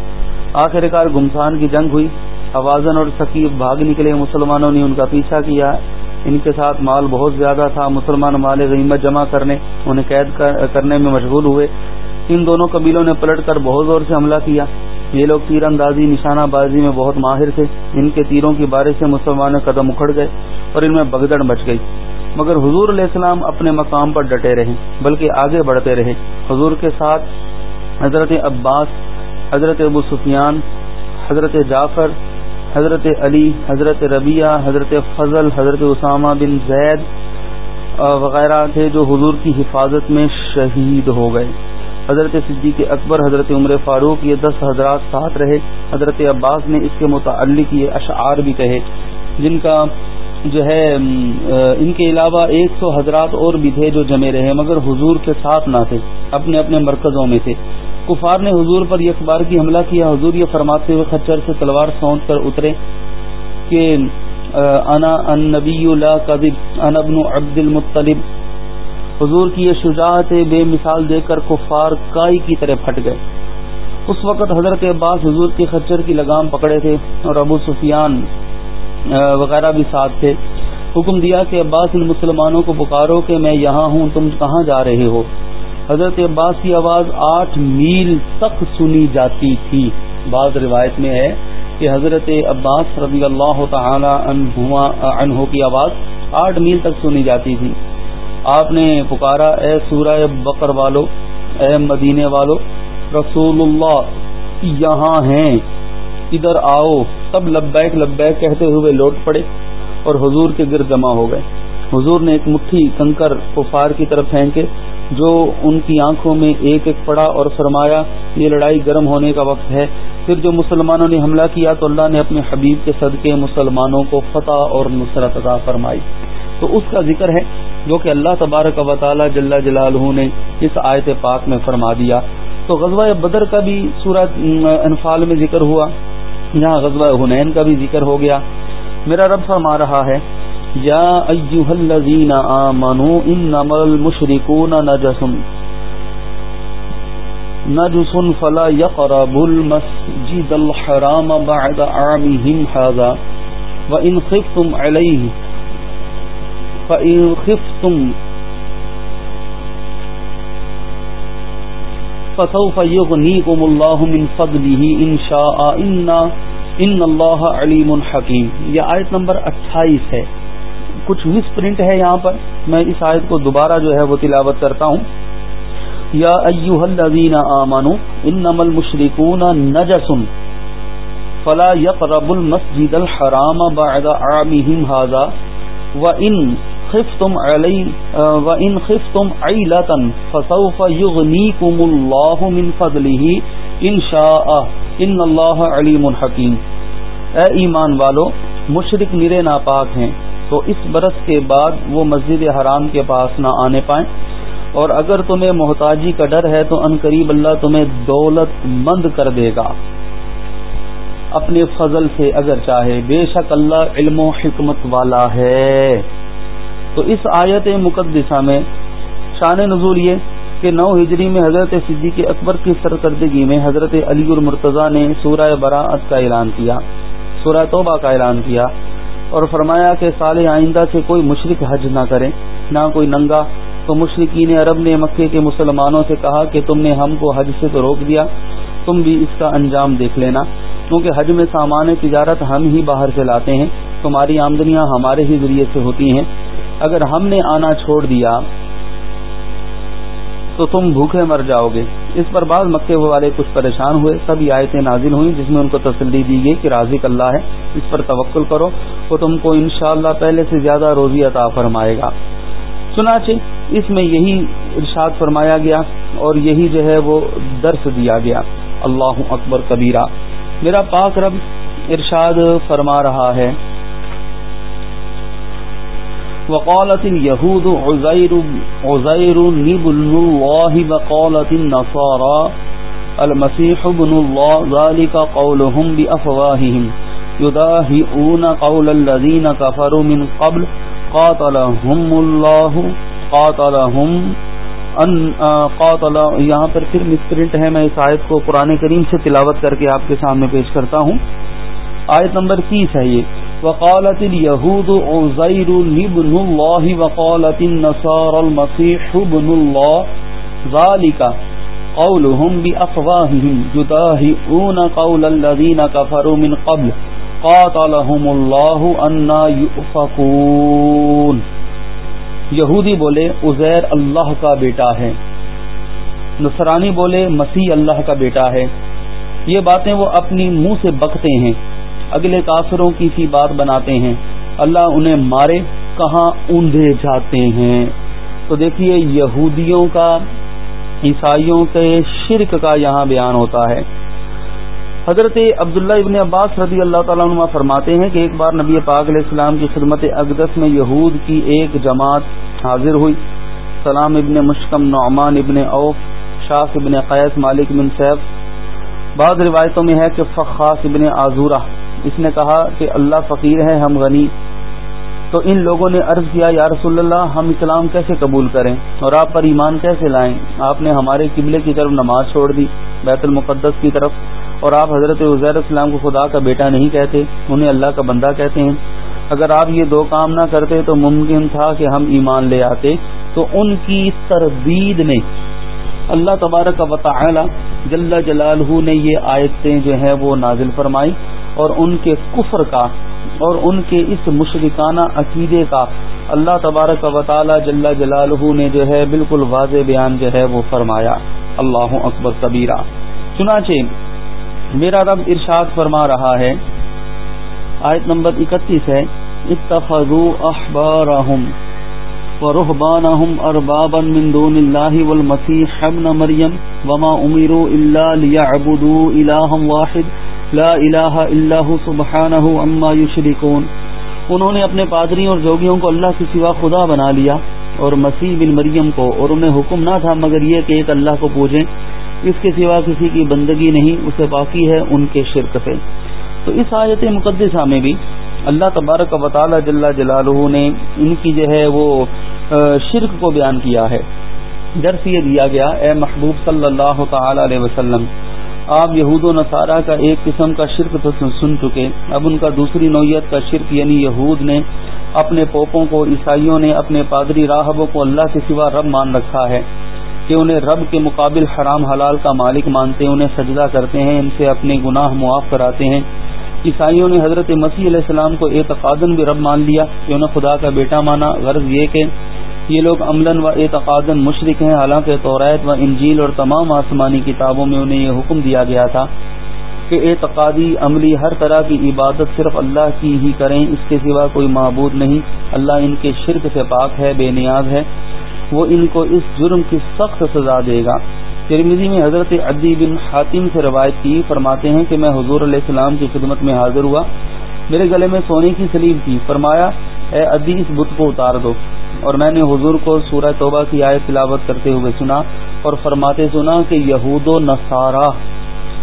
آخر کار گمسان کی جنگ ہوئی۔ حوازن اور ثقیف بھاگ نکلے، مسلمانوں نے ان کا پیچھا کیا۔ ان کے ساتھ مال بہت زیادہ تھا، مسلمان مال غیمت جمع کرنے، انہیں قید کرنے میں مشغول ہوئے۔ ان دونوں قبیلوں نے پلٹ کر بہت زور سے حملہ کیا۔ یہ لوگ تیر اندازی نشانہ بازی میں بہت ماہر تھے۔ ان کے تیروں کی بارش سے مسلمان قدم اکھڑ گئے اور ان میں بگدڑ مچ گئی۔ مگر حضور علیہ السلام اپنے مقام پر ڈٹے رہے، بلکہ آگے بڑھتے رہے۔ حضور کے ساتھ حضرت عباس، حضرت ابو سفیان، حضرت جعفر حضرت علی، حضرت ربیہ حضرت فضل، حضرت اسامہ بن زید وغیرہ تھے جو حضور کی حفاظت میں شہید ہو گئے۔ حضرت صدیق اکبر، حضرت عمر فاروق، یہ دس حضرات ساتھ رہے۔ حضرت عباس نے اس کے متعلق یہ اشعار بھی کہے، جن کا جو ہے ان کے علاوہ ایک سو حضرات اور بھی تھے جو جمے رہے، مگر حضور کے ساتھ نہ تھے، اپنے اپنے مرکزوں میں تھے۔ کفار نے حضور پر یہ اخبار کی حملہ کیا۔ حضور یہ فرماتے ہوئے خچر سے تلوار سونٹ کر اترے کہ انا النبی انا ابن عبد المطلب۔ حضور کی یہ شجاعت بے مثال دیکھ کر کفار کائی کی طرح پھٹ گئے۔ اس وقت حضرت عباس حضور کی خچر کی لگام پکڑے تھے اور ابو سفیان وغیرہ بھی ساتھ تھے۔ حکم دیا کہ عباس، ان مسلمانوں کو پکارو کہ میں یہاں ہوں، تم کہاں جا رہے ہو؟ حضرت عباس کی آواز آٹھ میل تک سنی جاتی تھی۔ بعض روایت میں ہے کہ حضرت عباس رضی اللہ تعالی عنہ کی آواز آٹھ میل تک سنی جاتی تھی۔ آپ نے پکارا، اے سورہ بقر والو، اے مدینے والو، رسول اللہ، یہاں ہیں۔ ادھر آؤ۔ سب لبیک لبیک کہتے ہوئے لوٹ پڑے اور حضور کے گر جمع ہو گئے۔ حضور نے ایک مٹھی کنکر کفار کی طرف پھینکے۔ جو ان کی آنکھوں میں ایک ایک پڑا اور فرمایا، یہ لڑائی گرم ہونے کا وقت ہے۔ پھر جو مسلمانوں نے حملہ کیا تو اللہ نے اپنے حبیب کے صدقے مسلمانوں کو فتح اور نصرت عطا فرمائی۔ تو اس کا ذکر ہے جو کہ اللہ تبارک و تعالی جل جلالہ نے اس آیت پاک میں فرما دیا۔ تو غزوہ بدر کا بھی سورت انفال میں ذکر ہوا۔ یہاں غزوہ حنین کا بھی ذکر ہو گیا۔ میرا رب فرما رہا ہے یا ایوہ الذین آمنوا انما المشرکون نجس. نجس فلا يقرب المسجد الحرام بعد عامهم هذا. وإن خفتم عليه، فَإِن خِفْتُمْ فَسَوْفَ يُغْنِيكُمُ اللَّهُ مِنْ فَضْلِهِ إِنْ شَاءَ إِنَّ اللَّهَ عَلِيمٌ حَكِيمٌ. یہ آیت نمبر 28 ہے۔ کچھ مس پرنٹ ہے یہاں پر، میں اس آیت کو دوبارہ جو ہے وہ تلاوت کرتا ہوں۔ یا ایوہ الذین آمنوا انما المشرکون نجس فلا يقرب المسجد الحرام بعد عامهم هذا وَإِن خفتم علی وَإِن خفتم عیلتا فسوف یغنیکم اللہ من فضلہ ان شاء ان اللہ علیم حکیم۔ اے ایمان والو مشرق نرے ناپاک ہیں۔ تو اس برس کے بعد وہ مسجد حرام کے پاس نہ آنے پائیں۔ اور اگر تمہیں محتاجی کا ڈر ہے تو ان قریب اللہ تمہیں دولت مند کر دے گا۔ اپنے فضل سے اگر چاہے۔ بے شک اللہ علم و حکمت والا ہے۔ تو اس آیت مقدسہ میں شان نزول یہ کہ نو ہجری میں حضرت صدیق اکبر کی سرکردگی میں حضرت علی المرتضی نے سورہ براعت کا اعلان کیا، سورہ توبہ کا اعلان کیا۔ اور فرمایا کہ سال آئندہ سے کوئی مشرق حج نہ کرے، نہ کوئی ننگا۔ تو مشرقین عرب نے مکے کے مسلمانوں سے کہا کہ تم نے ہم کو حج سے تو روک دیا، تم بھی اس کا انجام دیکھ لینا۔ کیونکہ حج میں سامان تجارت ہم ہی باہر سے لاتے ہیں، تمہاری آمدنیاں ہمارے ہی ذریعے سے ہوتی ہیں۔ اگر ہم نے آنا چھوڑ دیا تو تم بھوکے مر جاؤ گے۔ اس پر بعض مکے والے کچھ پریشان ہوئے۔ سب یہ آیتیں نازل ہوئیں جس میں ان کو تسلی دی گئی کہ رازق اللہ ہے۔ اس پر توکل کرو، وہ تم کو انشاءاللہ پہلے سے زیادہ روزی عطا فرمائے گا۔ چنانچہ اس میں یہی ارشاد فرمایا گیا اور یہی جو ہے وہ درس دیا گیا۔ اللہ اکبر کبیرہ۔ میرا پاک رب ارشاد فرما رہا ہے۔ وقالت اليهود عزير عزير ابن الله وقالت النصارى المسيح ابن الله، ذلك قولهم بأفواههم. يداهئون قول الذين كفروا من قبل، قاتلهم الله، قاتلهم ان قاتل یہاں پر پھر مسپرنٹ ہے، میں اس آیت کو قرآن کریم سے تلاوت کر کے آپ کے سامنے پیش کرتا ہوں۔ آیت نمبر تیس ہے یہ۔ وقالت اليهود عزير ابن الله وقالت النصارى المسيح ابن الله. ذلك قولهم بأفواههم. يداهئون قول الذين كفروا من قبل. قاتلهم الله أنا يؤفقون یہودی بولے، عزیر اللہ کا بیٹا ہے. نصرانی بولے، مسیح اللہ کا بیٹا ہے. یہ باتیں وہ اپنی منہ سے بکتے ہیں. اگلے کافروں کی سی بات بناتے ہیں۔ اللہ انہیں مارے، کہاں اوندھے جاتے ہیں۔ تو دیکھیے، یہودیوں کا، عیسائیوں کے شرک کا یہاں بیان ہوتا ہے۔ حضرت عبداللہ ابن عباس رضی اللہ تعالیٰ عنہ فرماتے ہیں کہ ایک بار نبی پاک علیہ السلام کی خدمت اقدس میں یہود کی ایک جماعت حاضر ہوئی۔ سلام ابن مشکم، نعمان ابن اوف شاہ ابن قیس، مالک بن سیف۔ بعض روایتوں میں ہے کہ فخاص ابن آزورہ اس نے کہا کہ اللہ فقیر ہے، ہم غنی۔ تو ان لوگوں نے عرض کیا، یا رسول اللہ، ہم اسلام کیسے قبول کریں؟ اور آپ پر ایمان کیسے لائیں؟ آپ نے ہمارے قبلے کی طرف نماز چھوڑ دی، بیت المقدس کی طرف۔ اور آپ حضرت عزیر السلام کو خدا کا بیٹا نہیں کہتے، انہیں اللہ کا بندہ کہتے ہیں۔ اگر آپ یہ دو کام نہ کرتے تو ممکن تھا کہ ہم ایمان لے آتے۔ تو ان کی تردید نے اللہ تبارک و تعالی جل جلالہ نے یہ آیتیں جو ہیں وہ نازل فرمائی۔ اور ان کے کفر کا اور ان کے اس مشرکانہ عقیدے کا اللہ تبارک و تعالی جل جلالہ نے جو ہے بالکل واضح بیان جو ہے وہ فرمایا۔ اللہ اکبر کبیرہ۔ چنانچہ میرا رب ارشاد فرما رہا ہے۔ آیت نمبر اکتیس ہے۔ اتخذوا احبارهم ورهبانهم اربابا من دون الله والمسيح ابن مريم وما امروا الا ليعبدوا الها واحد۔ لا الہ الا سبحانہ اما یشرکون انہوں نے اپنے پادری اور جوگیوں کو اللہ کے سوا خدا بنا لیا اور مسیح بن مریم کو، اور انہیں حکم نہ تھا مگر یہ کہ ایک اللہ کو پوجیں۔ اس کے سوا کسی کی بندگی نہیں، اسے باقی ہے ان کے شرک سے۔ تو اس آیت مقدسہ میں بھی اللہ تبارک و تعالی جل جلالہ نے ان کی جو ہے وہ شرک کو بیان کیا ہے۔ درس یہ دیا گیا، اے محبوب صلی اللہ تعالی علیہ وسلم آپ یہود و نصارہ کا ایک قسم کا شرک تو سن چکے اب ان کا دوسری نوعیت کا شرک یعنی یہود نے اپنے پوپوں کو، عیسائیوں نے اپنے پادری راہبوں کو اللہ کے سوا رب مان رکھا ہے کہ انہیں رب کے مقابل حرام حلال کا مالک مانتے انہیں سجدہ کرتے ہیں، ان سے اپنے گناہ معاف کراتے ہیں۔ عیسائیوں نے حضرت مسیح علیہ السلام کو اعتقادن بھی رب مان لیا کہ انہیں خدا کا بیٹا مانا۔ غرض یہ کہ یہ لوگ عملاً و اعتقاد مشرق ہیں، حالانکہ توریت و انجیل اور تمام آسمانی کتابوں میں انہیں یہ حکم دیا گیا تھا کہ اعتقادی عملی ہر طرح کی عبادت صرف اللہ کی ہی کریں، اس کے سوا کوئی معبود نہیں۔ اللہ ان کے شرک سے پاک ہے، بے نیاز ہے۔ وہ ان کو اس جرم کی سخت سزا دے گا۔ ترمیزی میں حضرت عدی بن حاتم سے روایت کی فرماتے ہیں کہ میں حضور علیہ السلام کی خدمت میں حاضر ہوا۔ میرے گلے میں سونے کی سلیب تھی۔ فرمایا، اے عدی، اس بت کو اتار دو۔ اور میں نے حضور کو سورہ توبہ کی آئے تلاوت کرتے ہوئے سنا اور فرماتے سنا کہ یہود و نصارہ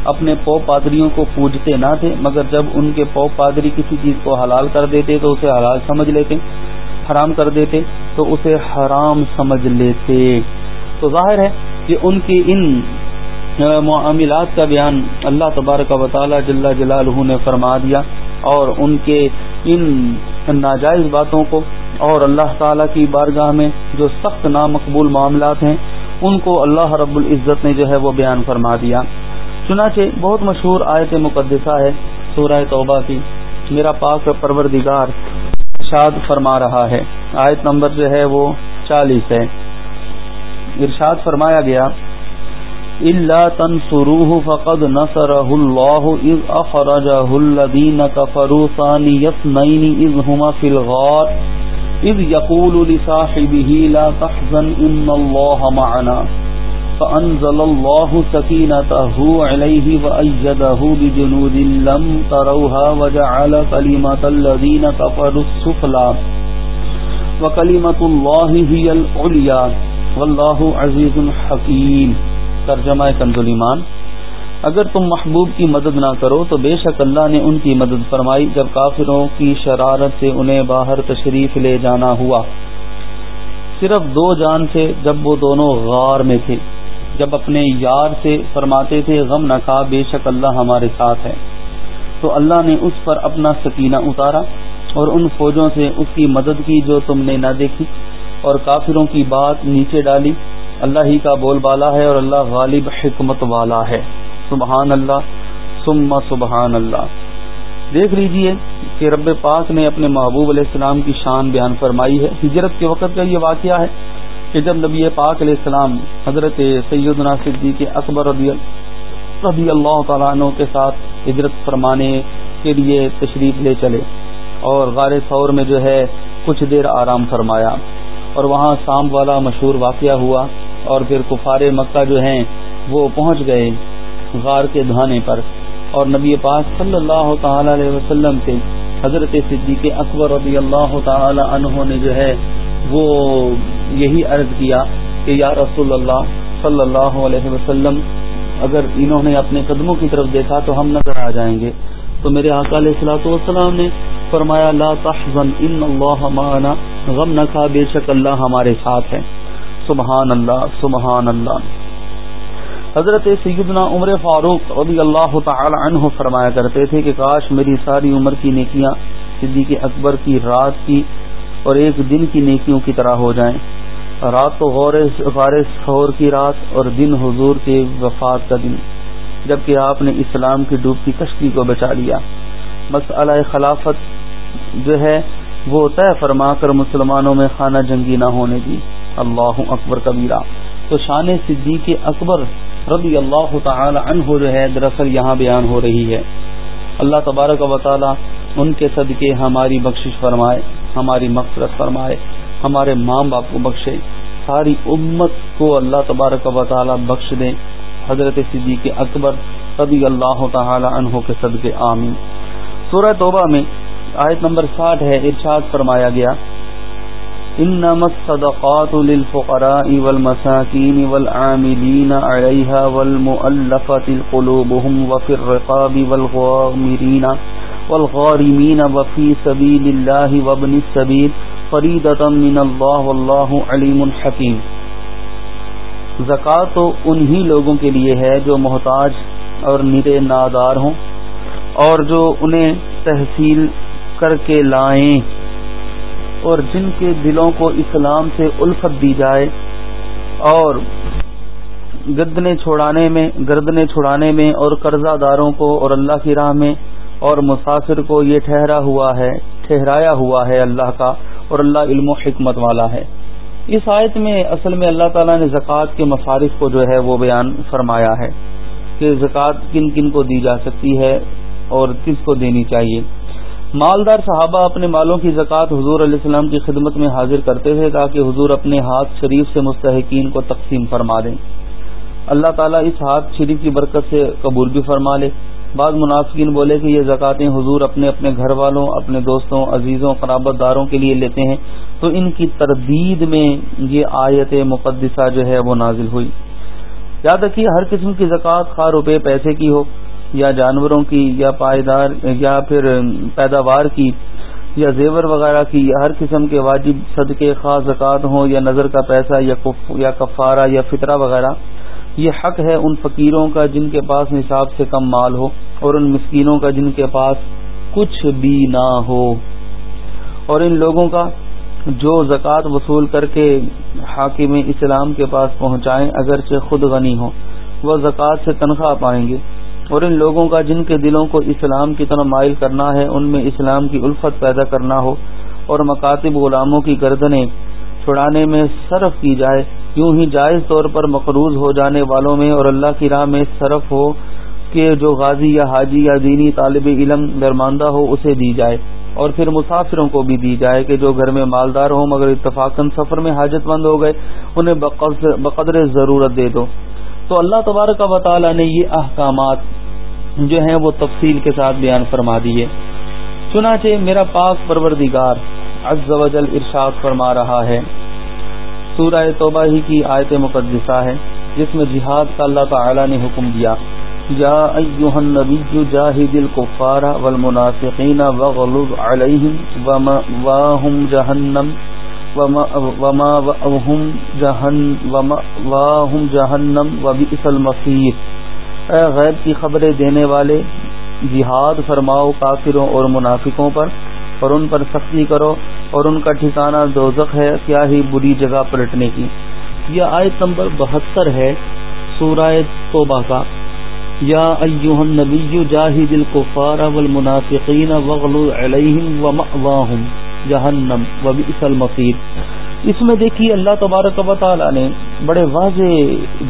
اپنے پو پادریوں کو پوجتے نہ تھے، مگر جب ان کے پو پادری کسی چیز کو حلال کر دیتے تو اسے حلال سمجھ لیتے، حرام کر دیتے تو اسے حرام سمجھ لیتے۔ تو ظاہر ہے کہ ان کی ان معاملات کا بیان اللہ تبارک و تعالی جل جلالہ نے فرما دیا اور ان کے ان ناجائز باتوں کو اور اللہ تعالی کی بارگاہ میں جو سخت نامقبول معاملات ہیں، ان کو اللہ رب العزت نے جو ہے وہ بیان فرما دیا۔ چنانچہ بہت مشہور آیت مقدسہ ہے، سورہ توبہ کی۔ میرا پاک پروردگار شاد فرما رہا ہے۔ آیت نمبر جو ہے وہ چالیس ہے۔ ارشاد فرمایا گیا، إلا تنصروه فقد نصره الله إذ أخرجه الذين كفروا ثاني يثنين إذ هما في الغار إذ يقول لصاحبه لا تحزن إن الله معنا. فأنزل الله سكينته عليه وأيده بجنود لم تروها وجعل كلمة الذين كفروا السفلى. وكلمة الله هي العليا. والله عزيز حكيم. ترجمہ ایمان. اگر تم محبوب کی مدد نہ کرو تو بے شک اللہ نے ان کی مدد فرمائی جب کافروں کی شرارت سے انہیں باہر تشریف لے جانا ہوا۔ صرف دو جان سے جب وہ دونوں غار میں تھے۔ جب اپنے یار سے فرماتے تھے، غم نہ کھا، بے شک اللہ ہمارے ساتھ ہے۔ تو اللہ نے اس پر اپنا سکینہ اتارا اور ان فوجوں سے اس کی مدد کی جو تم نے نہ دیکھی۔ اور کافروں کی بات نیچے ڈالی۔ اللہ ہی کا بول بالا ہے اور اللہ غالب حکمت والا ہے۔ سبحان اللہ سم سبحان اللہ دیکھ لیجیے کہ رب پاک نے اپنے محبوب علیہ السلام کی شان بیان فرمائی ہے۔ ہجرت کے وقت کا یہ واقعہ ہے کہ جب نبی پاک علیہ السلام حضرت سیدنا صدیق اکبر رضی رضی اللہ تعالیٰ عنہ کے ساتھ ہجرت فرمانے کے لیے تشریف لے چلے اور غار ثور میں جو ہے کچھ دیر آرام فرمایا اور وہاں سام والا مشہور واقعہ ہوا اور پھر کفار مکہ جو ہیں وہ پہنچ گئے۔ غار کے دھانے پر اور نبی پاک صلی اللہ تعالی علیہ وسلم سے حضرت صدیق اکبر رضی اللہ تعالی عنہ نے جو ہے وہ یہی عرض کیا کہ یا رسول اللہ صلی اللہ علیہ وسلم، اگر انہوں نے اپنے قدموں کی طرف دیکھا تو ہم نظر آ جائیں گے۔ تو میرے آقا علیہ السلاۃ والسلام نے فرمایا، لا تحزن، ان اللہ معنا، غم نہ کھا، بے شک اللہ ہمارے ساتھ ہے۔ سبحان اللہ سبحان اللہ۔ حضرت سیدنا عمر فاروق رضی اللہ تعالی عنہ فرمایا کرتے تھے کہ کاش میری ساری عمر کی نیکیاں صدیق اکبر کی رات کی اور ایک دن کی نیکیوں کی طرح ہو جائیں۔ رات تو غور خور کی رات اور دن حضور کے وفات کا دن۔ جبکہ آپ نے اسلام کی ڈوبتی کشتی کو بچا لیا۔ مسئلہ خلافت جو ہے، وہ طے فرما کر مسلمانوں میں خانہ جنگی نہ ہونے دی۔ اللہ اکبر کبیرہ۔ تو شان صدیق اکبر رضی اللہ تعالی عنہ جو ہے، دراصل یہاں بیان ہو رہی ہے۔ اللہ تبارک و تعالی ان کے صدقے ہماری بخشش فرمائے، ہماری مغفرت فرمائے، ہمارے ماں باپ کو بخشے۔ ساری امت کو اللہ تبارک و تعالی بخش دے۔ حضرت صدیق اکبر رضی اللہ تعالی عنہ کے صدقے، آمین۔ سورہ توبہ میں آیت نمبر ساٹھ ہے، ارشاد فرمایا گیا انما الصدقات للفقراء والمساكين والعاملين عليها والمؤلفة قلوبهم وفي الرقاب والغامرين والغارمين وفي سبيل الله وابن السبيل فريدة من الله والله عليم حكيم زکوٰۃ تو انہی لوگوں کے لیے ہے جو محتاج اور نرے نادار ہوں اور جو انہیں تحصیل کر کے لائیں۔ اور جن کے دلوں کو اسلام سے الفت دی جائے اور گردنے چھوڑانے میں گردنے چھڑانے میں اور قرضہ داروں کو اور اللہ کی راہ میں اور مسافر کو یہ ٹھہرا ہوا ہے، ٹھہرایا ہوا ہے اللہ کا اور اللہ علم و حکمت والا ہے۔ اس آیت میں اصل میں اللہ تعالیٰ نے زکوٰۃ کے مصارف کو جو ہے وہ بیان فرمایا ہے کہ زکوٰۃ کن کن کو دی جا سکتی ہے اور کس کو دینی چاہیے۔ مالدار صحابہ اپنے مالوں کی زکوٰۃ حضور علیہ السلام کی خدمت میں حاضر کرتے تھے تاکہ حضور اپنے ہاتھ شریف سے مستحقین کو تقسیم فرما دیں۔ اللہ تعالیٰ اس ہاتھ شریف کی برکت سے قبول بھی فرما لے۔ بعض منافقین بولے کہ یہ زکوٰۃیں حضور اپنے اپنے گھر والوں، اپنے دوستوں، عزیزوں، قرابت داروں کے لیے لیتے ہیں۔ تو ان کی تردید میں یہ آیت مقدسہ جو ہے وہ نازل ہوئی۔ یاد رکھیے ہر قسم کی زکوٰۃ، خواہ روپے، پیسے کی ہو یا جانوروں کی، یا پائیدار، یا پھر پیداوار کی، یا زیور وغیرہ کی، یا ہر قسم کے واجب صدقے، خاص زکوٰۃ ہوں، یا نظر کا پیسہ، یا کفارہ، یا فطرہ وغیرہ، یہ حق ہے ان فقیروں کا جن کے پاس نصاب سے کم مال ہو، اور ان مسکینوں کا جن کے پاس کچھ بھی نہ ہو۔ اور ان لوگوں کا جو زکوٰۃ وصول کر کے حاکم اسلام کے پاس پہنچائیں، اگرچہ خود غنی ہو وہ زکوٰۃ سے تنخواہ پائیں گے۔ اور ان لوگوں کا جن کے دلوں کو اسلام کی طرح مائل کرنا ہے، ان میں اسلام کی الفت پیدا کرنا ہو اور مکاتب غلاموں کی گردنیں چھڑانے میں صرف کی جائے، یوں ہی جائز طور پر مقروض ہو جانے والوں میں اور اللہ کی راہ میں صرف ہو کہ جو غازی یا حاجی یا دینی طالب علم درماندہ ہو، اسے دی جائے اور پھر مسافروں کو بھی دی جائے کہ جو گھر میں مالدار ہوں مگر اتفاقاً سفر میں حاجت مند ہو گئے، انہیں بقدر ضرورت دے دو۔ تو اللہ تبارک و تعالی نے یہ احکامات جو ہیں وہ تفصیل کے ساتھ بیان فرما دیے۔ چنانچہ میرا پاک پروردگار عز و جل ارشاد فرما رہا ہے۔ سورہ توبہ ہی کی آیت مقدسہ ہے، جس میں جہاد کا اللہ تعالی نے حکم دیا۔ یا ایوہ النبی جاہد الكفار والمنافقین وغلظ علیہم واہم جہنم وما واہم جہنم وبئس المصیر۔ اے غیب کی خبریں دینے والے، جہاد فرماؤ کافروں اور منافقوں پر، اور ان پر سختی کرو، اور ان کا ٹھکانہ دوزخ ہے، کیا ہی بری جگہ پلٹنے کی۔ یہ آیت نمبر بہتر ہے، سورہ توبہ کا۔ یا ایوہ النبی جاہد الكفار والمنافقین وغلو علیہم ومأواہم جہنم وبئس المصیر۔ اس میں دیکھیے اللہ تبارک و تعالی نے بڑے واضح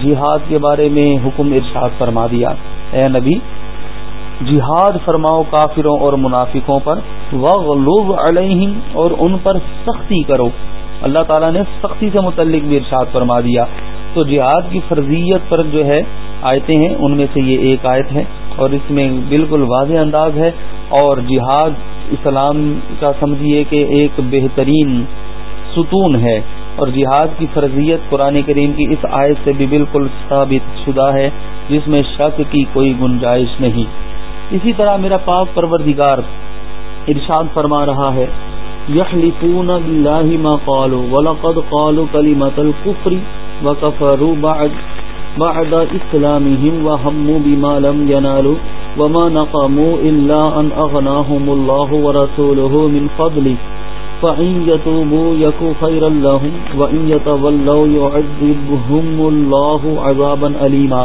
جہاد کے بارے میں حکم ارشاد فرما دیا۔ اے نبی، جہاد فرماؤ کافروں اور منافقوں پر وغلوب علیہم اور ان پر سختی کرو۔ اللہ تعالیٰ نے سختی سے متعلق بھی ارشاد فرما دیا۔ تو جہاد کی فرضیت پر جو ہے آیتیں ہیں، ان میں سے یہ ایک آیت ہے اور اس میں بالکل واضح انداز ہے۔ اور جہاد اسلام کا سمجھیے کہ ایک بہترین ستون ہے اور جہاد کی فرضیت قرآن کریم کی اس آیت سے بھی بالکل ثابت شدہ ہے، جس میں شک کی کوئی گنجائش نہیں۔ اسی طرح میرا پاک پروردگار ارشاد فرما رہا ہے، یخلفون باللہ ما قالوا ولقد قالوا کلمۃ الكفر وكفروا بعد بعد اسلامهم وهموا بما لم ينالوا وما نقموا الا ان اغناهم الله ورسوله من فضله فإن يتوبوا يكو خيرا لهم وإن يتولوا يعذبهم الله عذابا أليما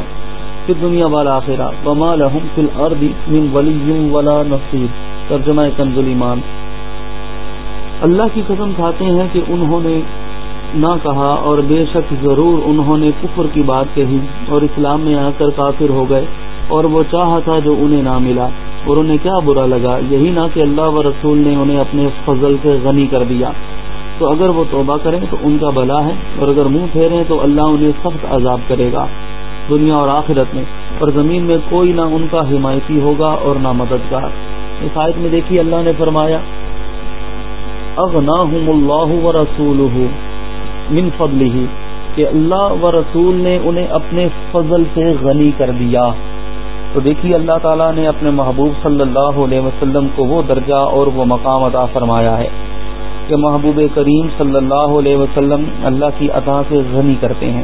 في الدنيا والآخرة وما لهم في الأرض من ولي ولا نصير ترجمہ کنز ایمان اللہ کی قسم کھاتے ہیں کہ انہوں نے نہ کہا اور بے شک ضرور انہوں نے کفر کی بات کہی اور اسلام میں آ کر کافر ہو گئے اور وہ چاہا تھا جو انہیں نہ ملا۔ اور انہیں کیا برا لگا؟ یہی نہ کہ اللہ و رسول نے انہیں اپنے فضل سے غنی کر دیا۔ تو اگر وہ توبہ کریں تو ان کا بلا ہے، اور اگر منہ پھیریں تو اللہ انہیں سخت عذاب کرے گا۔ دنیا اور آخرت میں، اور زمین میں کوئی نہ ان کا حمایتی ہوگا اور نہ مددگار۔ اس آیت میں دیکھیے اللہ نے فرمایا، اغناہم اللہ و رسول من فضل ہی کہ اللہ و رسول نے انہیں اپنے فضل سے غنی کر دیا۔ تو دیکھیے اللہ تعالیٰ نے اپنے محبوب صلی اللہ علیہ وسلم کو وہ درجہ اور وہ مقام عطا فرمایا ہے کہ محبوب کریم صلی اللہ علیہ وسلم اللہ کی عطا سے غنی کرتے ہیں۔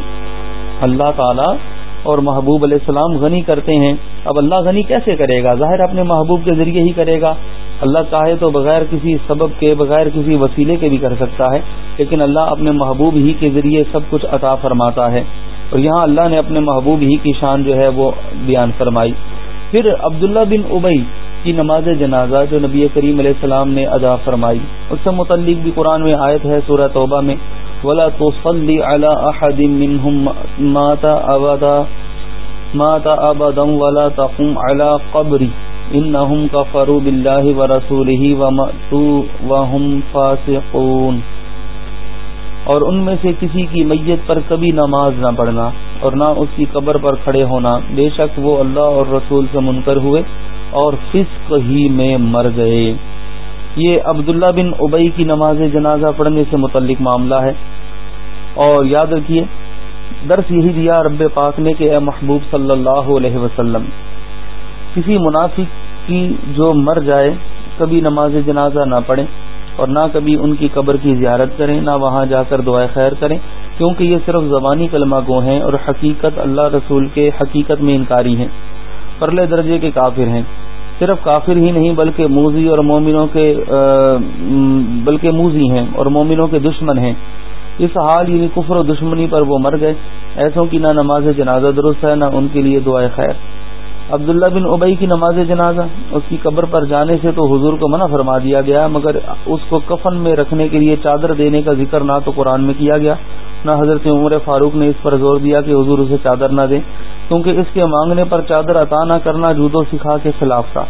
اللہ تعالیٰ اور محبوب علیہ السلام غنی کرتے ہیں۔ اب اللہ غنی کیسے کرے گا؟ ظاہر اپنے محبوب کے ذریعے ہی کرے گا۔ اللہ چاہے تو بغیر کسی سبب کے، بغیر کسی وسیلے کے بھی کر سکتا ہے، لیکن اللہ اپنے محبوب ہی کے ذریعے سب کچھ عطا فرماتا ہے۔ اور یہاں اللہ نے اپنے محبوب ہی کی شان جو ہے وہ بیان فرمائی۔ پھر عبداللہ بن ابئی کی نماز جنازہ جو نبی کریم علیہ السلام نے ادا فرمائی، اس سے متعلق بھی قرآن میں آیت ہے سورہ توبہ میں، ولا تصلي على احد منهم مات ابدا مات ابدا ولا تقم على قبري انهم كفروا بالله ورسوله وماتوا وهم فاسقون۔ اور ان میں سے کسی کی میت پر کبھی نماز نہ پڑھنا اور نہ اس کی قبر پر کھڑے ہونا، بے شک وہ اللہ اور رسول سے منکر ہوئے اور فسق ہی میں مر گئے۔ یہ عبداللہ بن ابئی کی نماز جنازہ پڑھنے سے متعلق معاملہ ہے۔ اور یاد رکھیے، درس یہی دیا رب پاک نے کہ اے محبوب صلی اللہ علیہ وسلم، کسی منافق کی جو مر جائے، کبھی نماز جنازہ نہ پڑھیں اور نہ کبھی ان کی قبر کی زیارت کریں، نہ وہاں جا کر دعائیں خیر کریں، کیونکہ یہ صرف زبانی کلمہ گو ہیں اور حقیقت اللہ رسول کے حقیقت میں انکاری ہیں۔ پرلے درجے کے کافر ہیں۔ صرف کافر ہی نہیں، بلکہ موزی اور مومنوں کے بلکہ موزی ہیں اور مومنوں کے دشمن ہیں۔ اس حال یعنی کفر و دشمنی پر وہ مر گئے۔ ایسوں کی نہ نماز جنازہ درست ہے، نہ ان کے لیے دعائیں خیر۔ عبداللہ بن ابئی کی نماز جنازہ، اس کی قبر پر جانے سے تو حضور کو منع فرما دیا گیا، مگر اس کو کفن میں رکھنے کے لیے چادر دینے کا ذکر نہ تو قرآن میں کیا گیا۔ نہ حضرت عمر فاروق نے اس پر زور دیا کہ حضور اسے چادر نہ دیں کیونکہ اس کے مانگنے پر چادر عطا نہ کرنا جودو سکھا کے خلاف تھا۔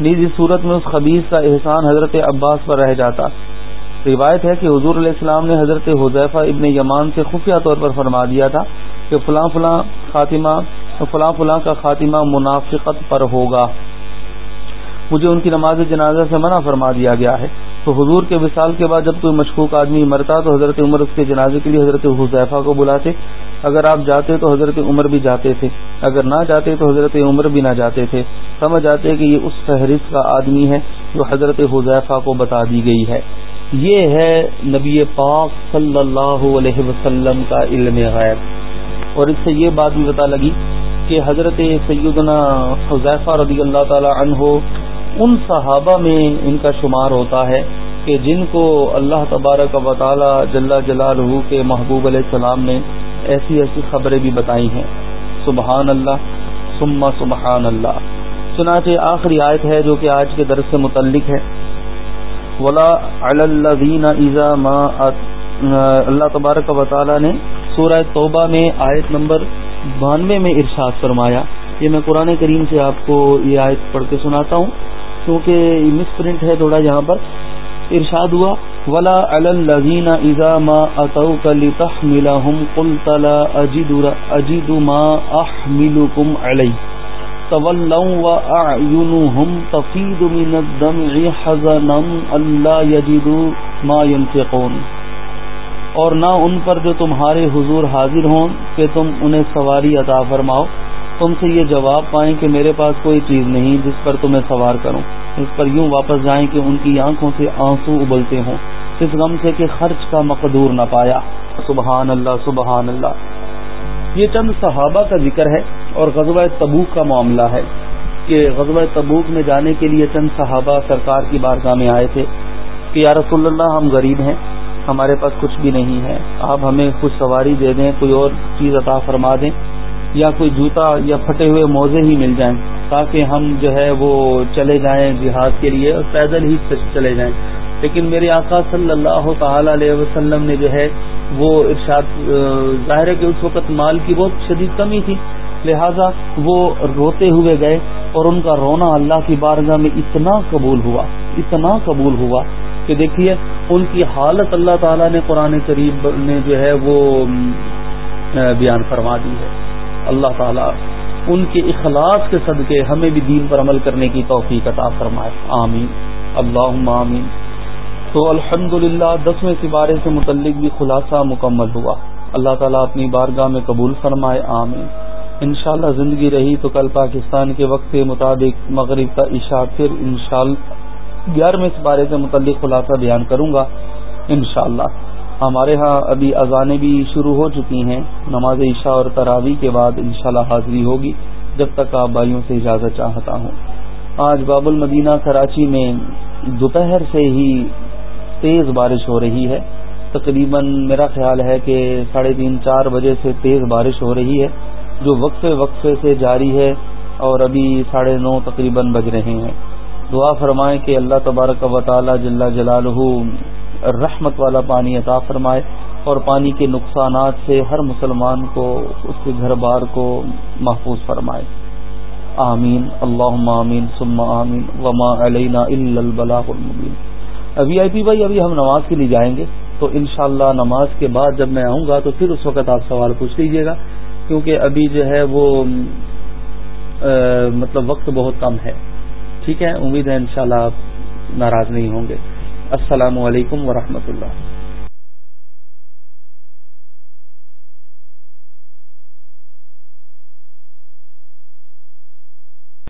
نیز اس صورت میں اس خبیص کا احسان حضرت عباس پر رہ جاتا۔ روایت ہے کہ حضور علیہ السلام نے حضرت حضیفہ ابن یمان سے خفیہ طور پر فرما دیا تھا کہ فلاں فلاں خاتمہ فلاں فلاں کا خاتمہ منافقت پر ہوگا۔ مجھے ان کی نماز جنازہ سے منع فرما دیا گیا ہے۔ تو حضور کے وصال کے بعد جب کوئی مشکوک آدمی مرتا تو حضرت عمر اس کے جنازے کے لیے حضرت حضیفہ کو بلاتے۔ اگر آپ جاتے تو حضرت عمر بھی جاتے تھے۔ اگر نہ جاتے تو حضرت عمر بھی نہ جاتے تھے۔ سمجھ آتے کہ یہ اس فہرست کا آدمی ہے جو حضرت حضیفہ کو بتا دی گئی ہے۔ یہ ہے نبی پاک صلی اللہ علیہ وسلم کا علم غیب۔ اور اس سے یہ بات بھی پتا لگی کہ حضرت سیدنا حضیفہ رضی اللہ تعالی عنہ ان صحابہ میں ان کا شمار ہوتا ہے کہ جن کو اللہ تبارک و تعالی جل جلالہ کے محبوب علیہ السلام نے ایسی ایسی خبریں بھی بتائی ہیں۔ سبحان اللہ سما سبحان اللہ۔ چنانچہ آخری آیت ہے جو کہ آج کے درس سے متعلق ہے۔ ولا ایزا ما اللہ تبارک و تعالی نے سورہ توبہ میں آیت نمبر بانوے میں ارشاد فرمایا۔ یہ میں قرآن کریم سے آپ کو یہ آیت پڑھ کے سناتا ہوں۔ کیونکہ مس پرنٹ ہے تھوڑا یہاں پر۔ ارشاد ہوا، ولا الزین ازا ما اتوک لتحملهم قلت لا اجد اجد ما احملكم علی تولوا واعینهم تفيض من الدمع حزنا الا يجدوا ما ينفقون اور نہ ان پر جو تمہارے حضور حاضر ہوں کہ تم انہیں سواری عطا فرماؤ۔ تم سے یہ جواب پائیں کہ میرے پاس کوئی چیز نہیں جس پر تمہیں سوار کروں۔ اس پر یوں واپس جائیں کہ ان کی آنکھوں سے آنسو ابلتے ہوں۔ اس غم سے کہ خرچ کا مقدور نہ پایا۔ سبحان اللہ سبحان اللہ۔ یہ چند صحابہ کا ذکر ہے اور غزوہ تبوک کا معاملہ ہے کہ غزوہ تبوک میں جانے کے لیے چند صحابہ سرکار کی بارگاہ میں آئے تھے کہ یا رسول اللہ ہم غریب ہیں۔ ہمارے پاس کچھ بھی نہیں ہے۔ آپ ہمیں کچھ سواری دے دیں، کوئی اور چیز عطا فرما دیں، یا کوئی جوتا یا پھٹے ہوئے موزے ہی مل جائیں، تاکہ ہم جو ہے وہ چلے جائیں جہاد کے لیے اور پیدل ہی چلے جائیں۔ لیکن میرے آقا صلی اللہ تعالی علیہ وسلم نے جو ہے وہ ارشاد ظاہر ہے کہ اس وقت مال کی بہت شدید کمی تھی، لہذا وہ روتے ہوئے گئے اور ان کا رونا اللہ کی بارگاہ میں اتنا قبول ہوا، اتنا قبول ہوا کہ دیکھیے ان کی حالت اللہ تعالیٰ نے قرآن قریب نے جو ہے وہ بیان فرما دی ہے۔ اللہ تعالیٰ ان کے اخلاص کے صدقے ہمیں بھی دین پر عمل کرنے کی توفیق عطا فرمائے۔ آمین۔ اللہ آمین۔ تو الحمد للہ دسویں سپارے سے متعلق بھی خلاصہ مکمل ہوا۔ اللہ تعالیٰ اپنی بارگاہ میں قبول فرمائے۔ آمین۔ انشاءاللہ زندگی رہی تو کل پاکستان کے وقت کے مطابق مغرب کا عشاء، پھر انشاءاللہ گیارہویں اس بارے سے متعلق خلاصہ بیان کروں گا، انشاءاللہ۔ ہمارے ہاں ابھی اذانیں بھی شروع ہو چکی ہیں۔ نماز عشاء اور تراوی کے بعد انشاءاللہ حاضری ہوگی، جب تک آپ بھائیوں سے اجازت چاہتا ہوں۔ آج باب المدینہ کراچی میں دوپہر سے ہی تیز بارش ہو رہی ہے۔ تقریباً میرا خیال ہے کہ ساڑھے تین، چار بجے سے تیز بارش ہو رہی ہے، جو وقفے وقفے سے جاری ہے اور ابھی ساڑھے نو تقریباً بج رہے ہیں۔ دعا فرمائیں کہ اللہ تبارک و تعالی جل جلالہ رحمت والا پانی عطا فرمائے اور پانی کے نقصانات سے ہر مسلمان کو اس کے گھر بار کو محفوظ فرمائے۔ آمین۔ اللہ آمین۔ ثم آمین۔ وما علینا البلاغ المبین۔ ابھی آئی پی بھائی، ابھی ہم نماز کے لیے جائیں گے، تو انشاءاللہ نماز کے بعد جب میں آؤں گا تو پھر اس وقت آپ سوال پوچھ لیجیے گا، کیونکہ ابھی جو ہے وہ مطلب وقت بہت کم ہے۔ ٹھیک ہے؟ امید ہے انشاءاللہ آپ ناراض نہیں ہوں گے۔ السلام علیکم ورحمۃ اللہ۔